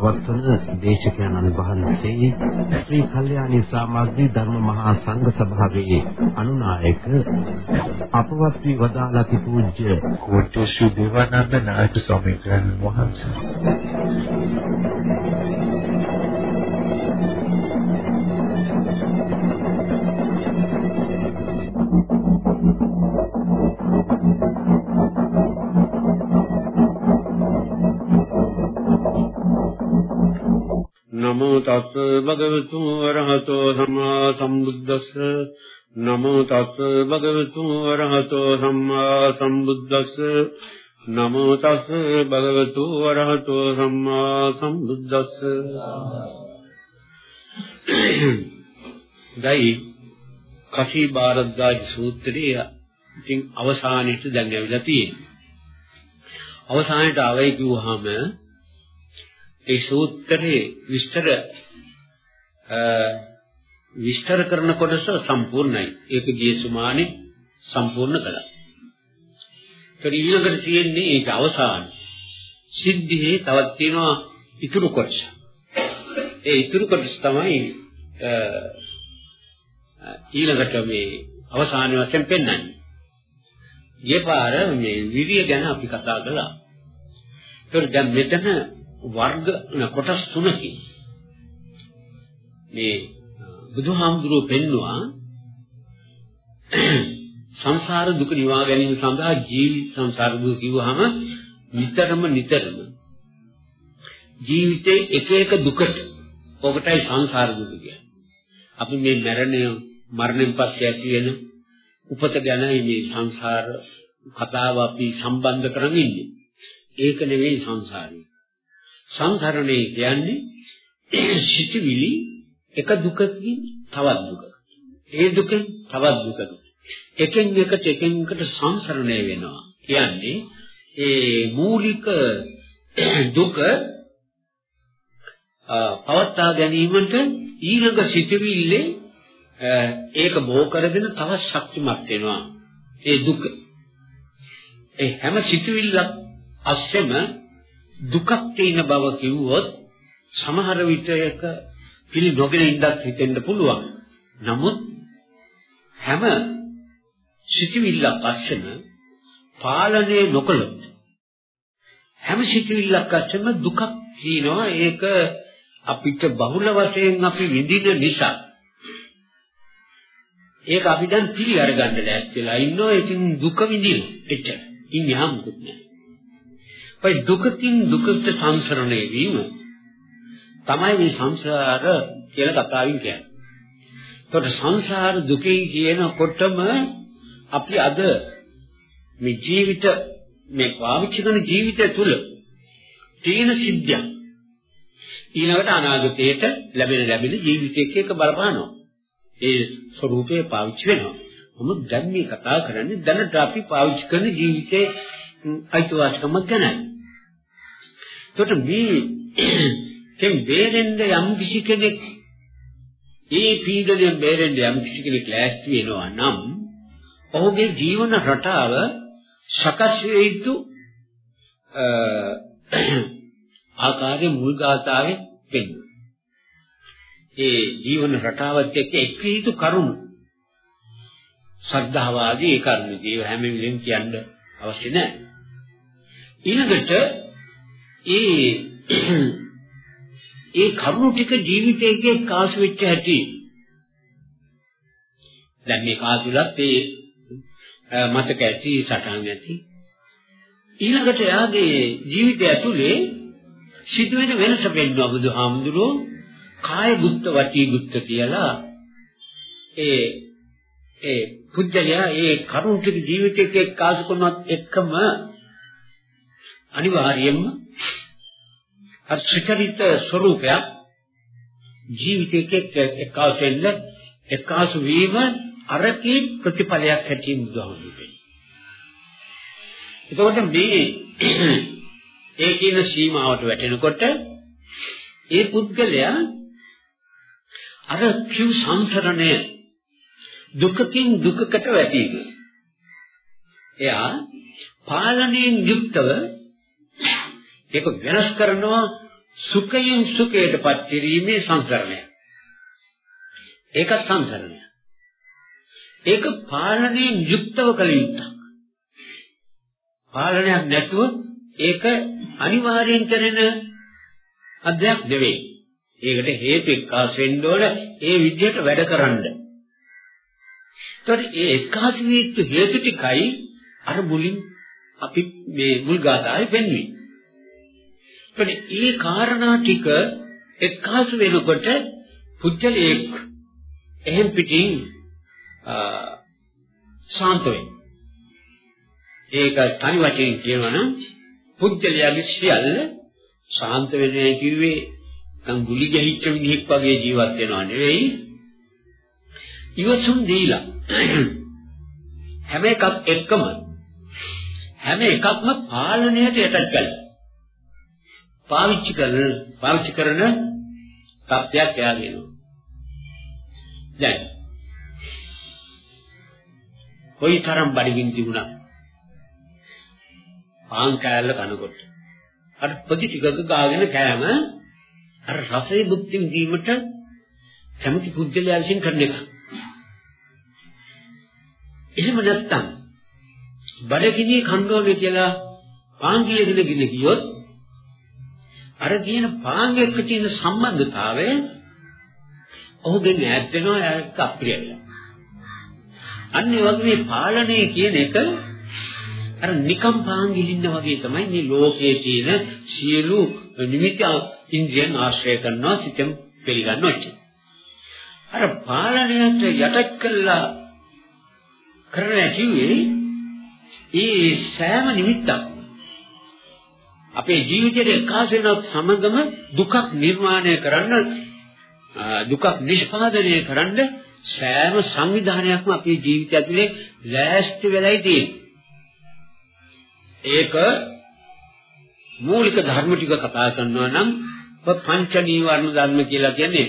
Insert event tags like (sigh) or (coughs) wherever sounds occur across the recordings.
ධර්මානුශාසනාව පවත්වන දේශකයන් අනුභවන්සේ ශ්‍රී කල්යාණී සමාජී ධර්ම මහා සංඝ සභාවේ අනුනායක අපවත් වී වදාළති පූජ්‍ය කෝට්ටේ ශ්‍රී දේවානන්ද නායක ස්වාමීන් වහන්සේ. නමෝ තස් භගවතු වරහතෝ සම්මා සම්බුද්දස්ස නමෝ තස් භගවතු වරහතෝ සම්මා සම්බුද්දස්ස නමෝ තස් භගවතු වරහතෝ සම්මා සම්බුද්දස්ස ගයි කසී බාරද්දාජ සූත්‍රය ඉතින් අවසානයේට දැන් ඇවිල්ලා තියෙනවා අවසානයේට අවයි කිව්වහම ඒ සූත්‍රයේ විස්තර විස්තර කරන කොටස සම්පූර්ණයි. ඒක ගිය සුමානේ සම්පූර්ණ කළා. ඒත් ඊළඟට තියෙන්නේ ඒක අවසාන. සිද්ධියේ තවත් තියෙනවා ඉතුරු කොටස. ඒ ඉතුරු කොටස තමයි ඊළඟට මේ අවසාන වශයෙන් පෙන්වන්නේ. ගිය පාර මේ විරිය ගැන අපි කතා කළා. ඒත් දැන් මෙතන වර්ග කොටස් තුනකින් මේ බුදුහාමුදුරුවෝ පෙන්නවා (clears throat) සංසාර දුක නිවා ගැනීම සඳහා ජීවිත සංසාර දුක කිව්වහම නිතරම නිතරම ජීවිතේ එක එක දුකට ඔකටයි සංසාර දුක කියන්නේ. අපි මේ මරණය මරණයෙන් පස්සේ ඇති වෙන උපත ගැන මේ සංසාර කතාව අපි සම්බන්ධ කරගෙන ඉන්නේ. ඒක නෙවෙයි සංසාරය. සංසරණේ කියන්නේ සිටිවිලි එක දුකකින් තවත් දුක. ඒ දුකෙන් තවත් දුකකට. එකෙන් එකට එකෙන් එකට සංසරණය වෙනවා. කියන්නේ ඒ මූලික දුක පවත්වා ගැනීමට ඊළඟ සිටිවිල්ලේ ඒක බෝ කරගෙන තවත් ශක්තිමත් වෙනවා. ඒ දුක. ඒ හැම සිටිවිල්ලක් අස්සෙම දුකක් තියෙන බව කිව්වොත් සමහර විට ඒක පිළි නොගෙන ඉඳක් හිතෙන්න පුළුවන්. නමුත් හැම සිතිවිල්ලක් අස්සෙම පාලනය නොකළොත් හැම සිතිවිල්ලක් අස්සෙම දුකක් තියෙනවා. ඒක අපිට බහුල වශයෙන් අපි විඳින නිසා ඒක අපි දැන් පිළි අරගන්න ලෑස්තිලා ඉන්නවා. ඒකින් දුක විඳින. එච්චර. ඉන්නේ ආමුකුත් නෑ. ඔය දුකකින් දුකට සංසරණය වීම තමයි මේ සංසාර කියලා කතාවින් කියන්නේ. ඒකට සංසාර දුකේ කියනකොටම අපි අද මේ ජීවිත මේ පාවිච්චි කරන ජීවිතය තුළ තියෙන සිද්ධියක් ඊළඟට අනාගතයට ලැබෙන ලැබෙන ජීවිතයක එක බලපානවා. ඒ ස්වરૂපේ පාවිච්චි වෙනවා. නමුත් දැන් මේ කතා කරන්නේ දැනට අපි පාවිච්චි කරන ජීවිතයේ අයිතිවාසිකමක් ගැනයි. එතකොට මේ කෙන් බේරෙන්න යම් කිසි කෙනෙක් ඒ පීඩනයෙන් බේරෙන්න යම් කිසි කෙනෙක් ලෑස්ති වෙනවා නම් ඔහුගේ ජීවන රටාව සකස් වේ යුතු ආකාරයේ මුල් ගාථාවේ වෙන්නේ. ඒ ජීවන රටාවත් එක්ක එක් යුතු කරුණු ශ්‍රද්ධාව ආදී ඒ කරුණු දේව හැම වෙලෙම කියන්න අවශ්‍ය නැහැ. ඊළඟට ඒ (clears throat) ඒ කරුණු ටික ජීවිතයේ කාසු වෙච්ච හැටි. දැන් මේ කාසුලත් ඒ මතක ඇති සටහන් ඇති. ඊළඟට එයාගේ ජීවිතය ඇතුලේ සිදුවෙන වෙනස පෙන්වනවා බුදුහාමුදුරුවෝ. කාය ගුත්ත වටී ගුත්ත කියලා. ඒ ඒ පුජ්‍යලයා ඒ කරුණ ටික ජීවිතයක කාසු කරනවත් එක්කම අනිවාර්යයෙන්ම අර ත්‍රිචරිත ස්වરૂපයක් ජීවිතයක එක්කාසෙන්න එක්කාසු වීම අරකී ප්‍රතිඵලයක් හැටින් බුදුහාමුදුරුවෝ එතකොට මේ ඒ කියන සීමාවට වැටෙනකොට ඒ පුද්ගලයා අර කිව් සංසරණය දුකකින් දුකකට වැටීම. එයා පාලනයෙන් යුක්තව ඒක වෙනස් කරනවා සුඛයෙන් සුඛයටපත් කිරීමේ සංසරණය. ඒකත් සංසරණය. ඒක පාලනයෙන් යුක්තව කළ යුත්තක්. පාලනයක් නැතුව ඒක අනිවාර්යෙන් කරන අධ්‍යයක් නෙවෙයි. ඒකට හේතු එක්කාස් වෙන්න ඕන ඒ විදිහට වැඩ කරන්න. ඒතකොට ඒ එක්කාස් වීච්ච හේතු ටිකයි අර මුලින් අපි මේ මුල් ගාථාවේ පෙන්වන්නේ. ඒතකොට ඒ කාරණා ටික එක්කාස් වෙනකොට පුජ්‍යලයක් එහෙම් පිටින් ශාන්ත වෙනවා. ඒක තනි වශයෙන් කියනවා නම් පුජ්‍යලයාගේ සියල්ල ශාන්ත වෙන්නේ කිව්වේ නම් ගුලි ගැහිච්ච මිනිහෙක් වගේ ජීවත් වෙනවා නෙවෙයි. ඉවසුම් දීලා (clears throat) හැම එකක් එක්කම හැම එකක්ම පාලනයට යටත් කළා. පාවිච්චි කරන පාවිච්චි කරන තත්ත්වයක් එයාගෙනවා. දැන් කොයි තරම් බඩගින් තිබුණා පාන් කෑල්ල කනකොට අර පොඩි ටිකක ගාගෙන කෑම අර රසයේ භුක්ති විඳීමට කැමති පුද්ගලයා විසින් කරන එක. එහෙම නැත්තම් බඩගිනි කණ්ඩෝනේ කියලා පාන් කිලගෙන ගින ගියොත් අර කියන පාන් එක්ක තියෙන සම්බන්ධතාවය ඔහුගෙන් ඈත් වෙනවා ඒක අප්‍රිය වෙනවා. අන්න ඒ වගේ මේ පාලනය කියන එක අර නිකම් පාන් ගිලින්න වගේ තමයි මේ ලෝකයේ තියෙන සියලු නිමිති ඉන්ද්‍රියන් ආශ්‍රය කරනවා සිතෙන් පිළිගන්නොත්. අර පාලනයට යටත් කළා කරන කිව්වේ ඒ සෑම නිමිත්තක් අපේ ජීවිතයේ එකාස වෙන සමගම දුකක් නිර්මාණය කරන්න දුකක් නිෂ්පාදනය කරන්න සෑම සංවිධානයක්ම අපේ ජීවිතය ඇතුලේ ලෑස්ති වෙලයි තියෙන්නේ. ඒක මූලික ධර්ම ටික කතා කරනවා නම් පංච නීවරණ ධර්ම කියලා කියන්නේ.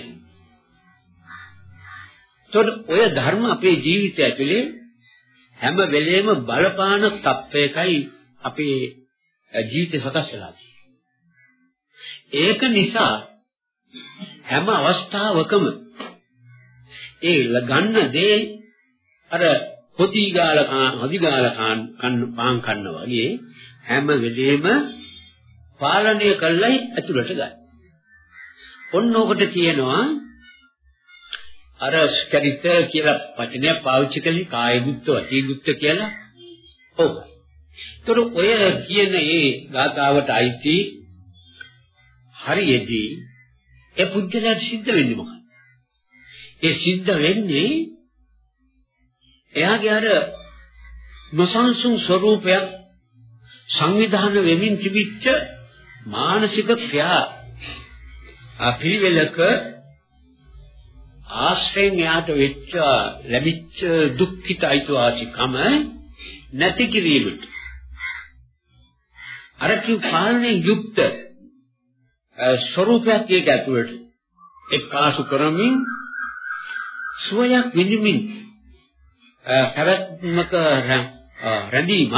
ඒතකොට ඔය ධර්ම අපේ ජීවිතය ඇතුලේ හැම වෙලේම බලපාන තත්වයකයි අපේ ජීවිතය සකස් වෙලා ඒක නිසා හැම අවස්ථාවකම ඒ ගන්න දේ අර පොති ගාල කාන් හදි ගාල කාන් කන්න පාන් කන්න වගේ හැම වෙලෙම පාලනය කළයි ඇතුළට ගන්න. ඔන්න ඔකට කියනවා අර ස්කරිත කියලා වචනය පාවිච්චි කළේ කාය දුක්ත වචී දුක්ත කියලා. ඔව්. ඒතර ඔය කියන මේ ගාතාවට අයිති හරියදී ඒ පුද්ගලයාට සිද්ධ වෙන්නේ මොකක්ද? ඒ සිද්ධ වෙන්නේ එයාගේ අර නොසන්සුන් ස්වરૂපයක් සංවිධාන වෙමින් තිබිච්ච මානසික ක්‍රියා අපිරිවෙලක ආශ්‍රයෙන් යාට වෙච්ච ලැබිච්ච දුක්ඛිත අයිතිවාසිකම නැති කිරීමට අර කි පාලනයෙන් යුක්ත ස්වરૂපයක් ඒක ඇතුළට එක්කාසු කරමින් සුවයක් විඳිමින් පැවැත්මක රැඳීමක්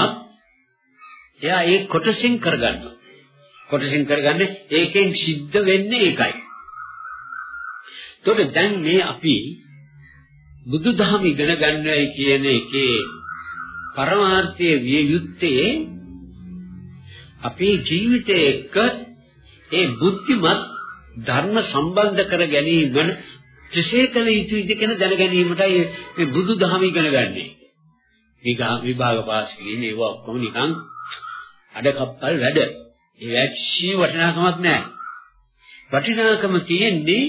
එයා ඒ කොටසින් කරගන්නවා. කොටසින් කරගන්නේ ඒකෙන් සිද්ධ වෙන්නේ ඒකයි. ඒකට දැන් මේ අපි බුදුදහම ඉගෙන ගන්නයි කියන එකේ පරමාර්ථයේ විය යුත්තේ අපේ ජීවිතය එක්ක ඒ බුද්ධිමත් ධර්ම සම්බන්ධ කර ගැනීම කෙසේ කළ යුතුයිද කියන දැන ගැනීමටයි මේ බුදුදහම ඉගෙන ගන්නෙ. විභාග පාස් කිරීම ඒවා ඔක්කොම නිකන් අඩකප්පල් වැඩ. ඒ වැක්ෂි වටිනාකමක් නැහැ. වටිනාකම තියෙන්නේ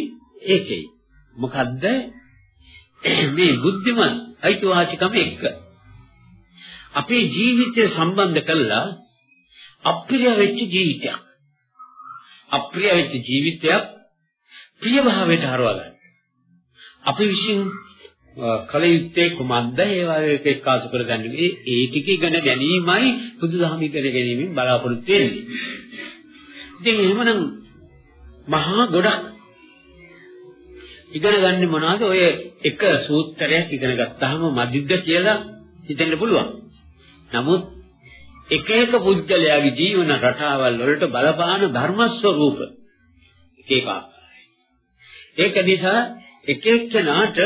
ඒකේ. මොකද්ද? මේ බුද්ධිමත් අයිතිවාසිකම එක්ක අපේ ජීවිතය සම්බන්ධ කළා අප්‍රිය වෙච්ච ජීවිතයක්. අප්‍රිය වෙච්ච ජීවිතයක් ප්‍රිය භාවයට හරවා ගන්න. අපි විශ්ින් කල යුත්තේ කුමක්ද ඒ වගේ එක්කාසු කරගන්නේ ඒ ටික ඉගෙන ගැනීමයි බුදුදහම ඉගෙන ගැනීමෙන් බලාපොරොත්තු වෙන්නේ. ඉතින් එහෙමනම් මහා ගොඩක් ඉගෙන ගන්න මොනවද ඔය එක සූත්‍රයක් ඉගෙන ගත්තාම මදිද්ද කියලා හිතෙන්න පුළුවන්. නමුත් එක එක පුද්ගලයාගේ ජීවන රටාවල් වලට බලපාන ධර්ම ස්වરૂප එක එක ආකාරයි. ඒක නිසා එක එක්කෙනාට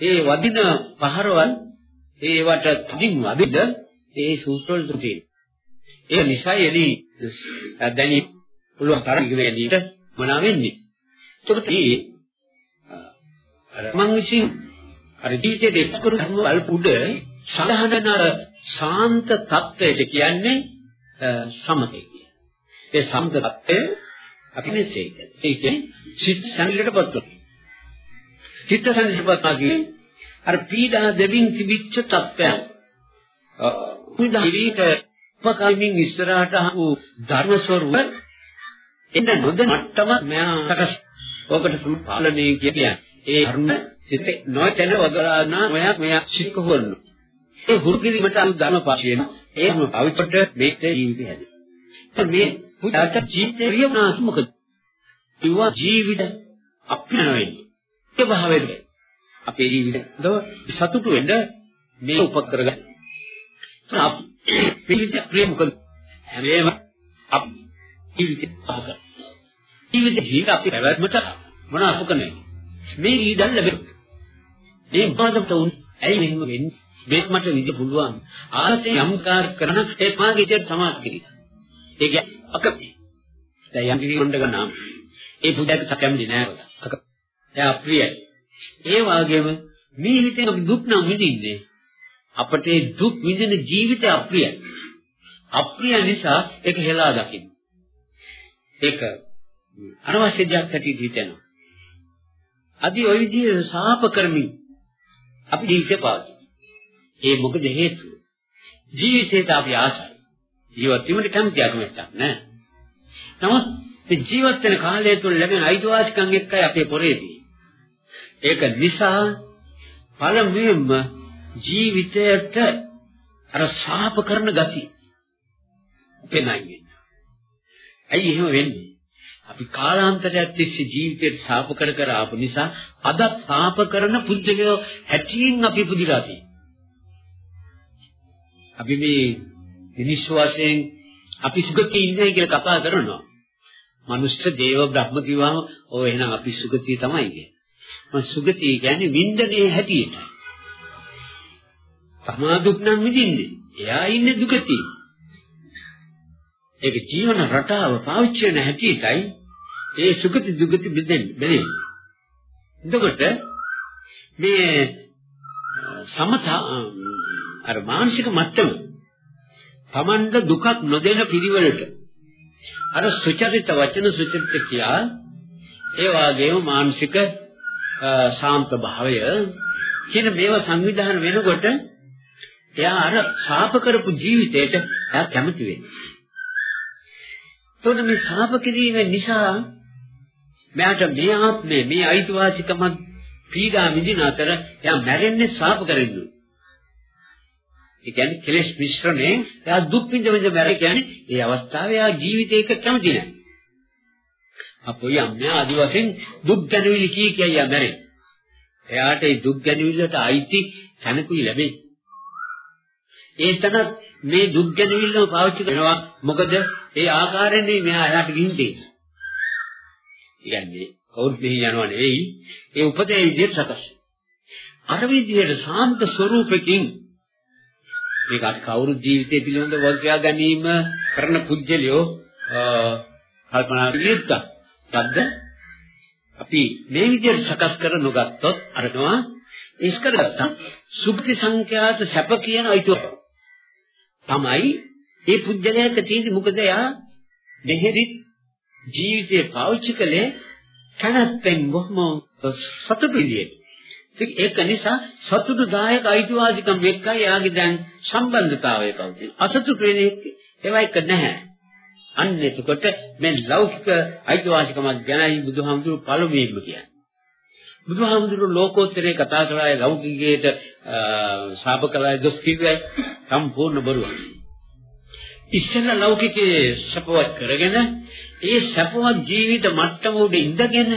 ඒ වදින පහරවල් ඒවට තදින් වදිද ඒ සූත්‍ර වල තියෙනවා. ඒ නිසා එලි දැනි පුළුවන් තරම් ඉගෙනීමට මනා වෙන්නේ. එතකොට මේ අර මං විසින් අර ජීවිතයේ දෙපකරු වල උඩ සඳහන් අර ශාන්ත තත්වයට කියන්නේ සමතේ කිය. ඒ සමත තත්වය අපි මෙසේ කියන්නේ. ඒ කියන්නේ චිත්ත සංගලයටපත් වෙනවා. චිත්ත සංගලයටපත් වගේ අර පීඩා දෙමින් තිබිච්ච තත්වයන්. කුඩාවිට උපකල්මින් ඉස්සරහට ආපු ධර්ම ස්වરૂප එන්න නොද මට්ටම මෙයා සකස් ඔකට සම්පාලනය කියන්නේ. ඒ ධර්ම සිතේ නොතන වදලානා මෙයා මෙයා ශික්ක හොරනවා. ඒ හුරු කිරීමට අනු ධර්ම පාශයෙන් ඒම පවිත්‍රට මේක ජීවිතය හැදේ. මේ පුදාට ජීවිතේ වියමනාස් මොකද? කිව්වා ජීවිත අපින වෙන්නේ. ඒ භාවයෙන් අපේ ජීවිතද සතුටු වෙන්න මේ උපකරගන්න. අප පිළිද ප්‍රේම මොකද? හැමේම අප ජීවිතේ අපක. ජීවිතේ හිර අපි පැවැත්මට මොන අපකනේ? මේ ඊදල් ලැබෙන්නේ. මේ පාදකට උන් ඇයි මෙහෙම වෙන්නේ? මේක මට විඳ පුළුවන්. ආසෙන් යම්කාර කරන ඒ මාගේ ඉතින් සමාස් කිරි. ඒක අකපි. දැන් යම් කිසි කොණ්ඩක නම් ඒ පුදක සැකම්දි නෑ. අක එයා අප්‍රියයි. ඒ වගේම මේ හිතේ අපි දුක් නම් විඳින්නේ. අපට ඒ දුක් විඳින ජීවිතය අප්‍රියයි. අප්‍රිය නිසා ඒක හෙලා දකින්න. ඒක අනවශ්‍ය දෙයක් හැටියට හිතෙනවා. අදි ওই විදිහේ සාප කරමින් අපි ජීවිතේ පාවිච්චි ඒ මොකද හේතුව? ජීවිතේට අපි ආසයි. ජීවත් වීමට කැමති අකමැත්තක් නෑ. නමුත් මේ ජීවත් වෙන කාලය තුළ ලැබෙන අයිතිවාසිකම් එක්කයි අපේ පොරේදී. ඒක නිසා පළමුවෙන්ම ජීවිතයට අර සාප කරන ගති පෙනයි. ඇයි එහෙම වෙන්නේ? අපි කාලාන්තරයක් තිස්සේ ජීවිතයට සාප කර කර ආපු නිසා අද සාප කරන පුද්ගලයෝ හැටියෙන් අපි පුදිලා තියෙනවා. අපි මේ මිනිස්සු වශයෙන් අපි සුගතිය ඉන්නේ කියලා කතා කරනවා. මනුෂ්‍ය දේව බ්‍රහ්ම කිව්වම ඔය එහෙනම් අපි සුගතිය තමයි කියන්නේ. මම සුගතිය කියන්නේ වින්දනයේ හැටියට. තමා දුක් නම් විඳින්නේ. එයා ඉන්නේ දුකතිය. ඒක ජීවන රටාව පාවිච්චි කරන හැටියටයි ඒ සුගති දුගති බෙදෙන්නේ. බෙදෙන්නේ. එතකොට මේ සමත අර මානසික මට්ටම Tamanda දුකක් නොදෙන පිළිවෙලට අර සුචරිත වචන සුචරිත කියා ඒ වගේම මානසික ශාන්ත භාවය කියන මේවා සංවිධානය වෙනකොට එයා අර ශාප කරපු ජීවිතයට එයා කැමති වෙන්නේ. එතකොට මේ ශාප කිරීම නිසා මෙයාට මේ ආත්මේ මේ අයිතිවාසිකම පීඩා විඳින අතර එයා මැරෙන්නේ ශාප කරන්නේ. ඒ කියන්නේ කෙලෙස් මිශ්‍රණයෙන් එයා දුක් විඳ විඳ මැර කියන්නේ ඒ අවස්ථාවේ එයා ජීවිතේක කැමති නැහැ. අපොයි අම්මා ආදි වශයෙන් දුක් දැනවිලි කී කියයි මැරෙන්නේ. එයාට ඒ දුක් ගැනවිල්ලට අයිති තැනකුයි ලැබෙයි. ඒ තන මේ දුක් ගැනවිල්ලම පාවිච්චි කරනවා මොකද ඒ ආකාරයෙන් මෙයා එයාට ගිහින් තියෙන්නේ. කියන්නේ කවුරුත් මෙහි යනවා නෙවෙයි ඒ උපදේ විදිහට සකස්. අර විදිහට සාන්ත ස්වરૂපකින් මේක අපි කවුරු ජීවිතය පිළිබඳව වගකීවා ගැනීම කරන පුජ්‍යලියෝ කල්පනා විදිහට නැද්ද අපි මේ විදිහට සකස් කර නොගත්තොත් අරනවා ඒස් කරගත්තා සුඛි සංඛ්‍යාත සැප කියන අයිතුව තමයි ඒ පුජ්‍යලයට තියෙන්නේ. මොකද යා දෙහෙරි ජීවිතේ පාවිච්චි කළේ කනත්ෙන් බොහොම සතුටු විදියට. ඉතින් ඒක නිසා සතුටුදායක අයිතිවාසිකම් එක්කයි යාගේ දැන් සම්බන්ධතාවය පවතින. අසතුටු වෙන ඒවා එක නැහැ. අන්න එතකොට මේ ලෞකික අයිතිවාසිකමක් ගැනයි බුදුහාමුදුරු පළමුවෙන්ම කියන්නේ. බුදුහාමුදුරු ලෝකෝත්තරේ කතා කරලා ලෞකිකයට ශාප කළා දොස් කිව්වයි සම්පූර්ණ බොරුවක්. ඉස්සෙල්ලා ලෞකිකයේ සපවත් කරගෙන ඒ සපවත් ජීවිත මට්ටම උඩ ඉඳගෙන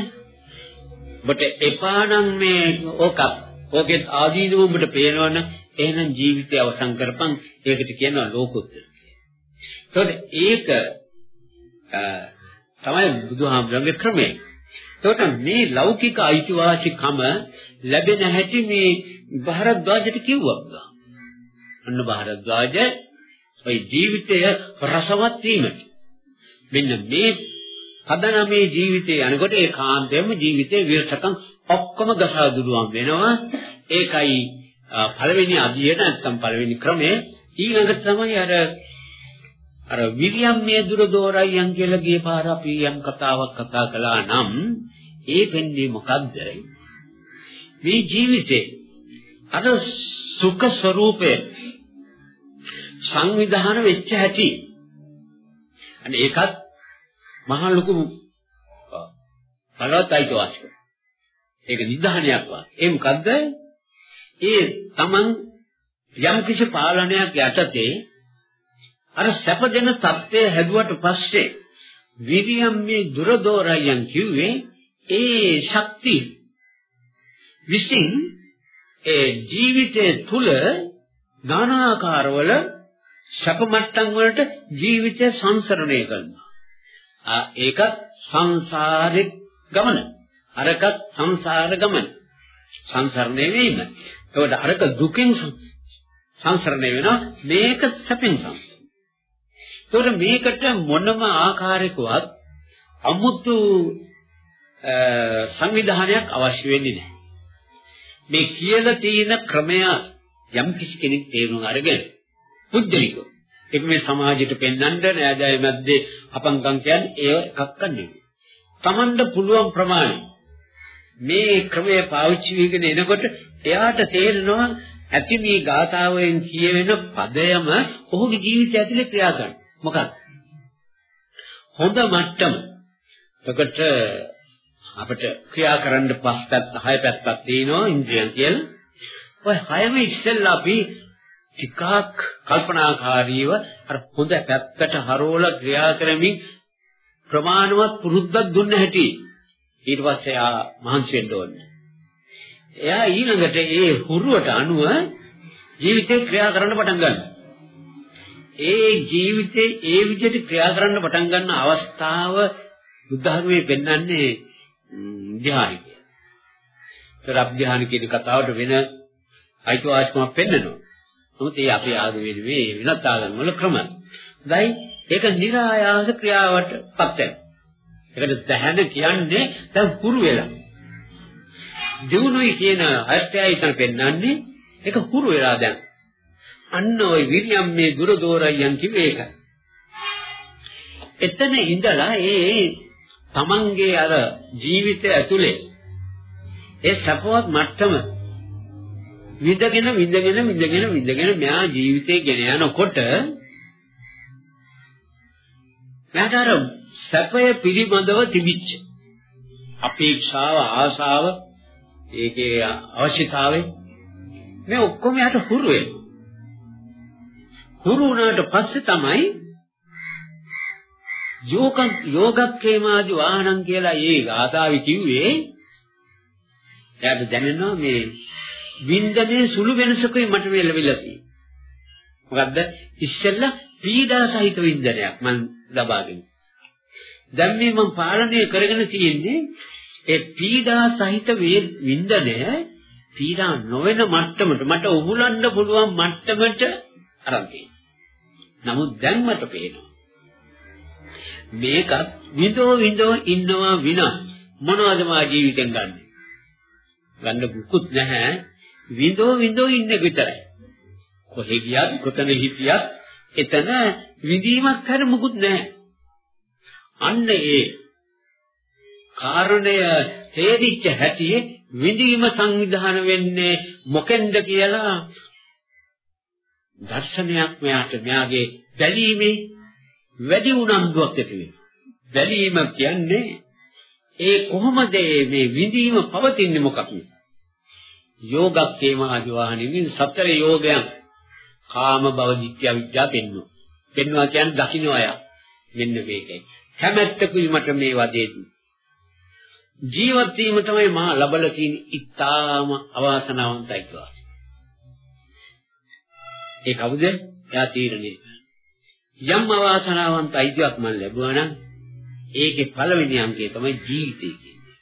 ඔබට එපා නම් මේ ඕක ඕකේ ආදීනව ඔබට පේනවනම් එහෙනම් ජීවිතය අවසන් කරපන් ඒකට කියනවා ලෝකෝත්තර ඒතකොට ඒක තමයි බුදුහාමුදුරන්ගේ ක්‍රමය. ඒකට මේ ලෞකික අයිතිවාසිකම ලැබෙන හැටි මේ භාරද්වාජට කිව්වා. අන්න භාරද්වාජ ඔය ජීවිතය රසවත් වීමට මෙන්න මේ පදනමේ ජීවිතේ යනකොට ඒ කාන්තෙම ජීවිතේ විරසකම් ඔක්කොම ගසා දුරුවන් වෙනවා. ඒකයි පළවෙනි අධිය නැත්නම් පළවෙනි ක්‍රමය. ඊළඟට තමයි අර අර විරියම් මේ දුර දෝරයන් කියලා ගිය පාර අපි යම් කතාවක් කතා කළා නම් ඒ වෙන්නේ මොකද්ද? මේ ජීවිතේ අර සුඛ ස්වરૂපය සංවිධාන වෙච්ච හැටි. අනේ ඒකත් මහා ලොකු බලවත් අයිතිවාසිකම්. ඒක නිධානයක් වා. ඒ මොකද්ද? ඒ Taman යම් කිසි පාලනයක් යටතේ අර සැප දෙන தත්ත්වය හැදුවට පස්සේ විරියම් මේ දුරදෝරයන් කිව්වේ ඒ ශක්තිය විසින් ඒ ජීවිතයේ තුල නානාකාරවල සැප මට්ටම් වලට ජීවිතය සංසරණය කරනවා. ආ ඒක සංසාරේ ගමන. අරක සංසාර ගමන. සංසරණය වීම. ඒකට අරක දුකින් සංසරණය වෙනවා මේක සැපෙන් සංසරණය. ඒකට මේකට මොනම ආකාරයකවත් අමුතු සංවිධානයක් අවශ්‍ය වෙන්නේ නැහැ. මේ කියලා තියෙන ක්‍රමය යම් කිසි කෙනෙක් තේරුම් අරගෙන පුද්ගලිකව ඒක මේ සමාජයට පෙන්වන්න නෑදෑය මැද්දේ අපංකම් කියන්නේ ඒව එකක් නෙවෙයි. Tamanda පුළුවන් ප්‍රමාණය මේ ක්‍රමය පාවිච්චි කරගෙන එනකොට එයාට තේරෙනවා ඇති මේ ගාථාවෙන් කියවෙන පදයම ඔහුගේ ජීවිතය ඇතුලේ ක්‍රියා කරන. මොකක්ද? හොඳ මට්ටම. එතකොට අපිට ක්‍රියා කරන්න පස් පැත්ත හය පැත්තක් තියෙනවා ඉන්ද්‍රියන් කියලා. ඔය හයම ඉස්සෙල්ලා අපි ටිකක් කල්පනාකාරීව අර හොඳ පැත්තට හරවලා ක්‍රියා කරමින් ප්‍රමාණවත් පුරුද්දක් දුන්න හැටි ඊට පස්සේ ආ මහන්සි වෙන්න ඕනේ. එයා ඊළඟට ඒ හුරුවට අනුව ජීවිතේ ක්‍රියා කරන්න පටන් ගන්නවා. ඒ ජීවිතේ ඒ විදිහට ක්‍රියා කරන්න පටන් ගන්න අවස්ථාව බුද්ධ ධර්මයේ පෙන්වන්නේ ධ්‍යානිකය. ඒතර අභ්‍යාන කියන කතාවට වෙන අයිතිවාසිකමක් පෙන්වනවා. මොකද ඒ අපේ ආධුවේදී වෙනත් ආගම් වල ක්‍රම. දැයි ඒක નિરાයාස ක්‍රියාවට පත් වෙනවා. ඒකට දැහැන කියන්නේ දැන් හුරු වෙලා. දිනුයි කියන අර්ථයයි තමයි පෙන්වන්නේ. ඒක හුරු වෙලා දැන්. අන්න ওই විරියම් මේ දුර දෝරයන් කිව්වේ ඒක. එතන ඉඳලා ඒ තමන්ගේ අර ජීවිතය ඇතුලේ ඒ සපවත් මට්ටම විඳගෙන විඳගෙන විඳගෙන විඳගෙන මෙයා ජීවිතේ ගෙන යනකොට මෙයාට අර සැපය පිළිබඳව තිබිච්ච අපේක්ෂාව ආශාව ඒකේ අවශ්‍යතාවය මේ ඔක්කොම යට හුරු වෙනවා. හුරු වුණාට පස්සේ තමයි යෝග යෝගක්ඛේමාදි වාහනං කියලා ඒ ගාථාවේ කිව්වේ එයාට දැනෙනවා මේ වින්දනේ සුළු වෙනසකුයි මට මේ ලැබිලා තියෙන්නේ. මොකද්ද? ඉස්සෙල්ලා පීඩා සහිත වින්දනයක් මම ලබාගෙන. දැන් මේ මම පාලනය කරගෙන තියෙන්නේ ඒ පීඩා සහිත වින්දනය පීඩා නොවන මට්ටමට මට උහුලන්න පුළුවන් මට්ටමට අරන් නමුත් දැන් මට පේනවා මේකත් විඳෝ විඳෝ ඉන්නවා විනා මොනවද මා ජීවිතෙන් ගන්න. ගන්න මුකුත් නැහැ. විඳෝ විඳෝ ඉන්න විතරයි. කොහෙ ගියත් කොතන හිටියත් එතන විඳීමක් හර මුකුත් නැහැ. අන්න ඒ කාරණය තේරිච්ච හැටි විඳීම සංවිධාන වෙන්නේ මොකෙන්ද කියලා දර්ශනයක් මෙයාට මෙයාගේ බැලීමේ වැඩි උනන්දුවක් ඇති වෙනවා. බැලීම කියන්නේ ඒ කොහොමද මේ විඳීම පවතින්නේ මොකක්ද? යෝගක්කේම ආදිවාහණෙමින් සතර යෝගයන් කාම භව දිට්ඨි අවිද්‍යාව පෙන්වනවා. පෙන්වනවා කියන්නේ දකින්න අය. මෙන්න මේකයි. කැමැත්තකුයි මට මේ වදේදී. ජීවත් වීම තමයි මා ලබලා තියෙන ඉතාම අවාසනාවන්තයි කියලා. ඒ කවුද? එයා තීරණය යම් අවාසනාවන්ත අයිතියක් මම ලැබුවා නම් ඒකේ පළවෙනි අංකය තමයි ජීවිතය කියන්නේ.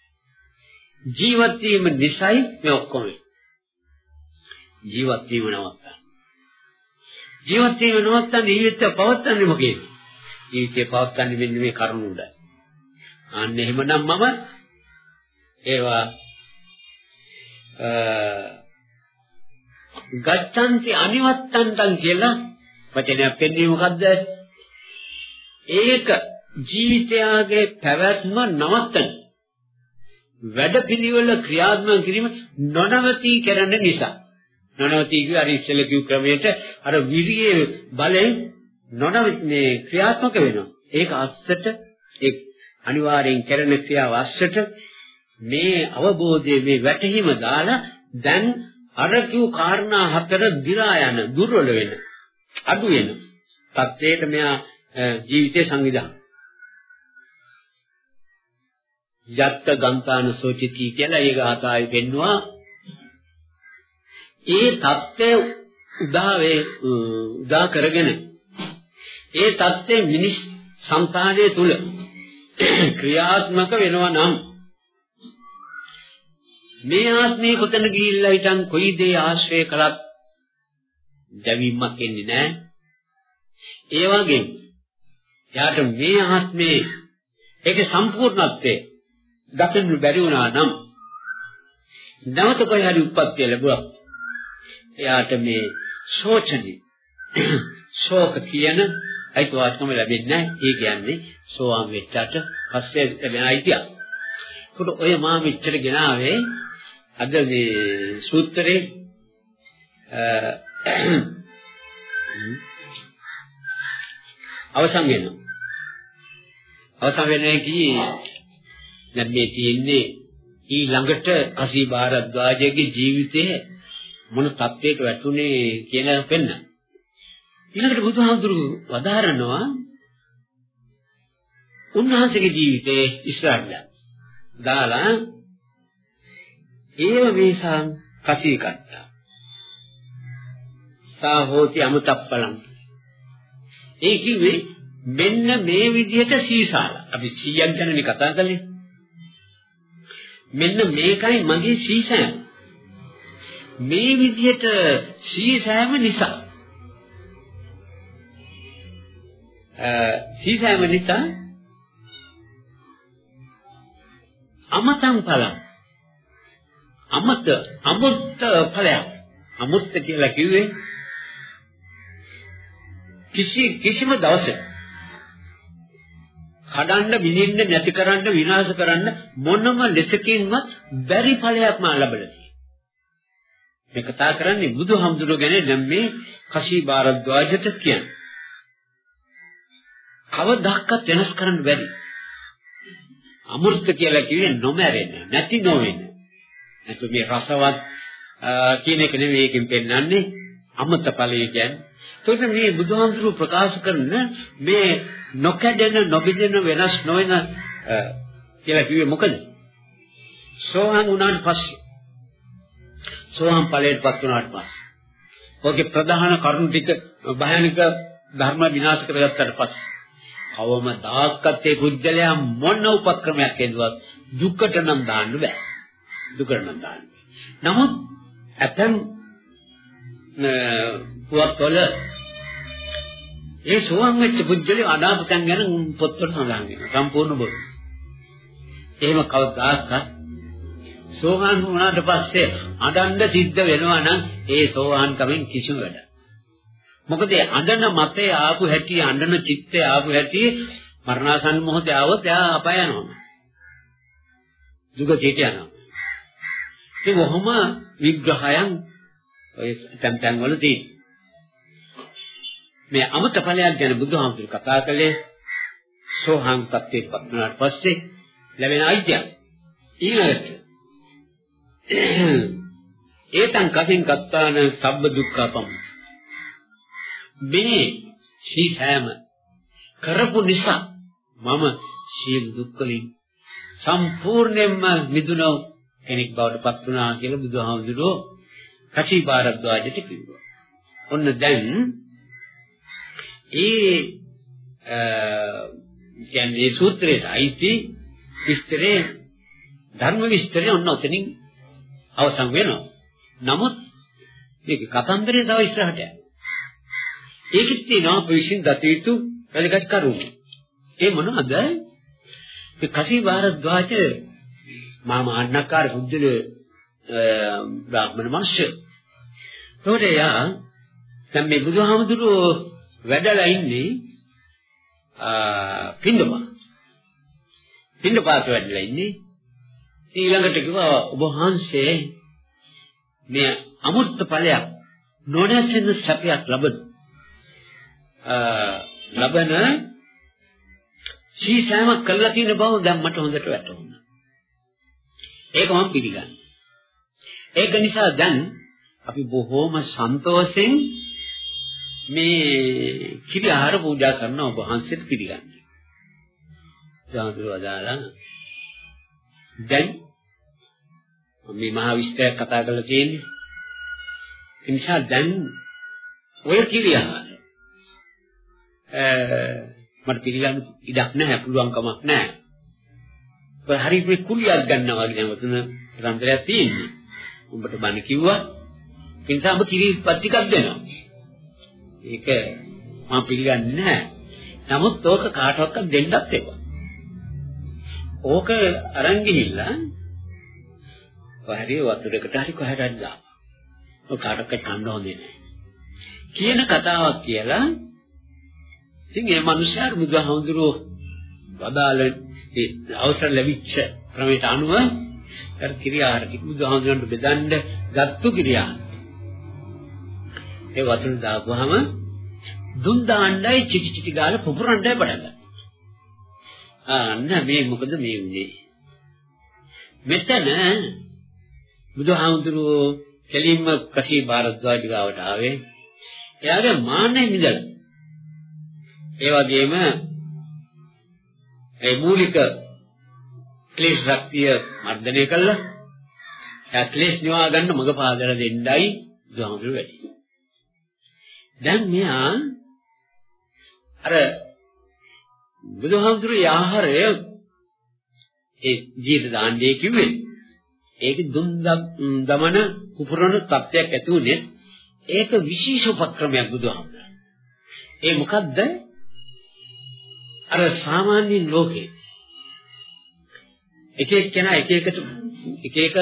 ජීවත් වීම නිසයි මේ ඔක්කොම. ජීවත් වීම නවත්තන්න. ජීවත් වීම නවත්තන්න ජීවිතය පවත්න්නේ මොකේද? ජීවිතය පවත්න්නේ මෙන්න මේ කරුණ උඩයි. අන්න එහෙමනම් මම ඒවා ගච්ඡanti අනිවත්තන්තන් කියලා වචනයක් පෙන්වන්නේ මොකද්ද? ඒක ජීවිතයගේ පැවැත්ම නවත්තන වැඩපිළිවෙල ක්‍රියාත්මක කිරීම නොනවතී කරන නිසා නොනවතී කිය අර ඉස්සෙල්ල කිව් ක්‍රමයට අර විරියේ බලෙන් නොනවතී ක්‍රියාත්මක වෙනවා. ඒක අස්සට ඒ අනිවාර්යෙන් කරන ක්‍රියාව අස්සට මේ අවබෝධයේ මේ වැටහීම දාලා දැන් අර කිව් කාරණා හතර දිලා යන දුර්වල වෙන අඩු වෙන තත්ත්වයට මෙයා ජීවිතේ සංවිධානය යත්ත ගන්තාන සෝචිති කියලා ඒ ගාථාවේ පෙන්නවා. ඒ தත්ත්වය උදාවේ උදා කරගෙන ඒ தත්ත්වය මිනිස් සංකාරයේ තුල ක්‍රියාත්මක වෙනවා නම් මේ ආත්මේ කොතන ගිහිල්ලා හිටන් කොයි දේ ආශ්‍රය කළත් දැවීමක් එන්නේ නැහැ. ඒ වගේ යාට මේ ආත්මේ ඒකේ සම්පූර්ණත්වය දකින්න බැරි වුණා නම් නැවත කොයි හරි උප්පත්තිය ලැබුවා එයාට මේ ශෝචනි ශෝක කියන අයිතිවාසිකම ලැබෙන්නේ නැහැ. ඒ කියන්නේ සෝවාන් වෙච්චාට පස්සේ ලැබෙන අයිතිය. ඒකට ඔය මා මෙච්චර ගෙනාවේ අද මේ සූත්‍රේ අවසන් වෙනවා. අවසන් වෙන්නේ කී දැන් මේ තියෙන්නේ ඊළඟට කසී භාරද්වාජගේ ජීවිතයේ මොන තත්ත්වයකට වැටුනේ කියන පෙන්න. ඊළඟට බුදුහාමුදුරු වදාරනවා උන්වහන්සේගේ ජීවිතයේ ඉස්සරහට දාලා ඒව මේසං කසී කට්ටා. සා හෝති අමතප්පලං. ඒ කිව්වේ මෙන්න මේ විදිහට සීසාල. අපි 100ක් ගැනනේ කතා කළේ. මෙන්න මේකයි මගේ සීසෑම. මේ විදිහට සීසෑම නිසා සීසෑම නිසා අමතං ඵලං අමත අමුත්ත ඵලයක් අමුත්ත කියලා කිව්වේ කිසි කිසිම දවසක කඩන්න විඳින්න නැති කරන්න විනාශ කරන්න මොනම ලෙසකින්වත් බැරි ඵලයක් මා ලැබලා තියෙනවා. මේ කතා කරන්නේ බුදුහාමුදුරුවෝ ගැන දැන් මේ කෂී භාරද්වාජට කියන්නේ. කවදාවත් වෙනස් කරන්න බැරි. අමෘත කියලා කිව්වේ නොමැරෙන්න, නැති නොවෙන්න. නැතු මේ රසවත් කියන එක නෙවෙයි ඒකෙන් පෙන්වන්නේ අමත ඵලය කියන්නේ. ඒකට මේ බුදුහාමුදුරුවෝ ප්‍රකාශ කරන මේ නොකඩෙන නොබිදෙන වෙනස් නොවන කියලා කිව්වේ මොකද? සෝහන් වුණාට පස්සේ සෝහන් ඵලයටපත් වුණාට පස්සේ ඔගේ ප්‍රධාන කරුණු ටික භයානක ධර්ම විනාශ කරගත්තට පස්සේ කවමදාකත් ඒ කුජලයා මොන උපක්‍රමයක් හේතුවත් දුකට නම් දාන්න බෑ. දුකට නම් දාන්න. නමුත් ඇතම් පුවත්වල ඒ සෝවන් වෙච්ච පුජ්‍යලේ අනාපතන් ගැන පොත්වල සඳහන් වෙනවා. සම්පූර්ණ බොරු. එහෙම කවදාවත් සෝවන් වුණාට පස්සේ අඬන්න සිද්ධ වෙනවා නම් ඒ සෝවන් කමෙන් කිසිම වැඩක්. මොකද අඬන මතේ ආපු හැටි අඬන චිත්තේ ආපු හැටි මරණාසන්න මොහොතේ ආවොත් එයා අපාය යනවා. දුගතියට යනවා. ඒ වොහොම විග්‍රහයන් ඔය තැන් තැන් වල තියෙනවා. මේ අමත ඵලයක් ගැන බුදුහාමුදුරු කතා කළේ සෝහං තත්ත්වයට පත් වුණාට පස්සේ ලැබෙන අයිතිය. ඊළඟට (coughs) ඒතං කසින් කත්තාන සබ්බ දුක්ඛපම් මේ සීසෑම කරපු නිසා මම සියලු දුක් වලින් සම්පූර්ණයෙන්ම මිදුණ කෙනෙක් බවට පත් වුණා කියලා බුදුහාමුදුරුවෝ කචී භාරද්වාජට කිව්වා. ඔන්න දැන් ඒ කියන්නේ මේ සූත්‍රයේ අයිති විස්තරේ ධර්ම විස්තරය ඔන්න ඔතනින් අවසන් වෙනවා. නමුත් මේක කතන්දරේ තව ඉස්සරහට යනවා. ඒකෙත් තියෙනවා ප්‍රවිෂින් දත යුතු වැදගත් කරුණු. ඒ මොනවද? මේ කසී භාරද්වාජ මා මාන්නකාර බුද්ධල බ්‍රාහ්මණ මාංශ. ඒකට යා දැන් මේ බුදුහාමුදුරුවෝ වැඩලා ඉන්නේ ආ පින්දපා. පින්දපාත වැඩලා ඉන්නේ. ඊළඟට කිව්වා ඔබ වහන්සේ මේ අමුත්ත ඵලයක් නොනැසෙන සැපයක් ලබන ලබන සීසෑමක් කළා තියෙන බව දැන් මට හොඳට වැටහුණා. ඒක මම පිළිගන්නවා. ඒක නිසා දැන් අපි බොහෝම සන්තෝෂෙන් මේ කිරි ආහාර පූජා කරන ඔබ වහන්සේට පිළිගන්නේ. ජාතුරු වදාලා දැන් මේ මහා විස්තරයක් කතා කරලා තියෙන්නේ. ඒ නිසා දැන් ඔය කිරි ආහාර මට පිළිගන්න ඉඩක් නැහැ පුළුවන් කමක් නැහැ. ඔය හරි මේ කුලියක් ගන්නවා වගේ නේද? රන්දරයක් තියෙන්නේ. උඹට බණ කිව්වා. ඒ නිසා ඔබ කිරිපත් ටිකක් දෙනවා. ඒක මම පිළිගන්නේ නැහැ. නමුත් ඕක කාටවත් දෙන්නත් එපා. ඕක අරන් ගිහිල්ලා වහරේ වතුරකට හරි කොහෙද දාපන්. ඔය කාටවත් කන්න හොඳේ නැහැ. කියන කතාවක් කියලා ඉතින් මේ මිනිස්යාර බුදුහාමුදුරුවෝ වදාළ ඒ අවසර ලැබිච්ච ක්‍රමයට අනුව අර ක්‍රියාහාර ටික බුදුහාමුදුරන්ට බෙදන්න ගත්තු ක්‍රියාහාර. ඒ වතුර දාපුවාම දුන් දාන්නයි චිටි චිටි ගාලා පුපුරන්නයි පටන් ගත්තා. අන්න මේ මොකද මේ උනේ? මෙතන බුදුහාමුදුරුවෝ කෙලින්ම කසී භාරද්වාජ ගාවට ආවේ. එයාගේ මානෙ නිදලා ඒ වගේම ඒ මූලික ක්ලේශ ශක්තිය මර්ධනය කළා. ඒ ක්ලේශ නිවා ගන්න මඟ පාදලා දෙන්නයි බුදුහාමුදුරු වැඩි. දැන් මෙයා අර බුදුහාමුදුරුගේ ආහාරය ඒ ජීවිත දාන්නේ කිව්වේ ඒක දුන් දමන කුපුරන තත්ත්වයක් ඇති උනේ ඒක විශේෂ උපක්‍රමයක් බුදුහාමුදුරුවෝ. ඒ මොකද්ද? අර සාමාන්‍ය ලෝකේ එක එක්කෙනා එක එකට එක එක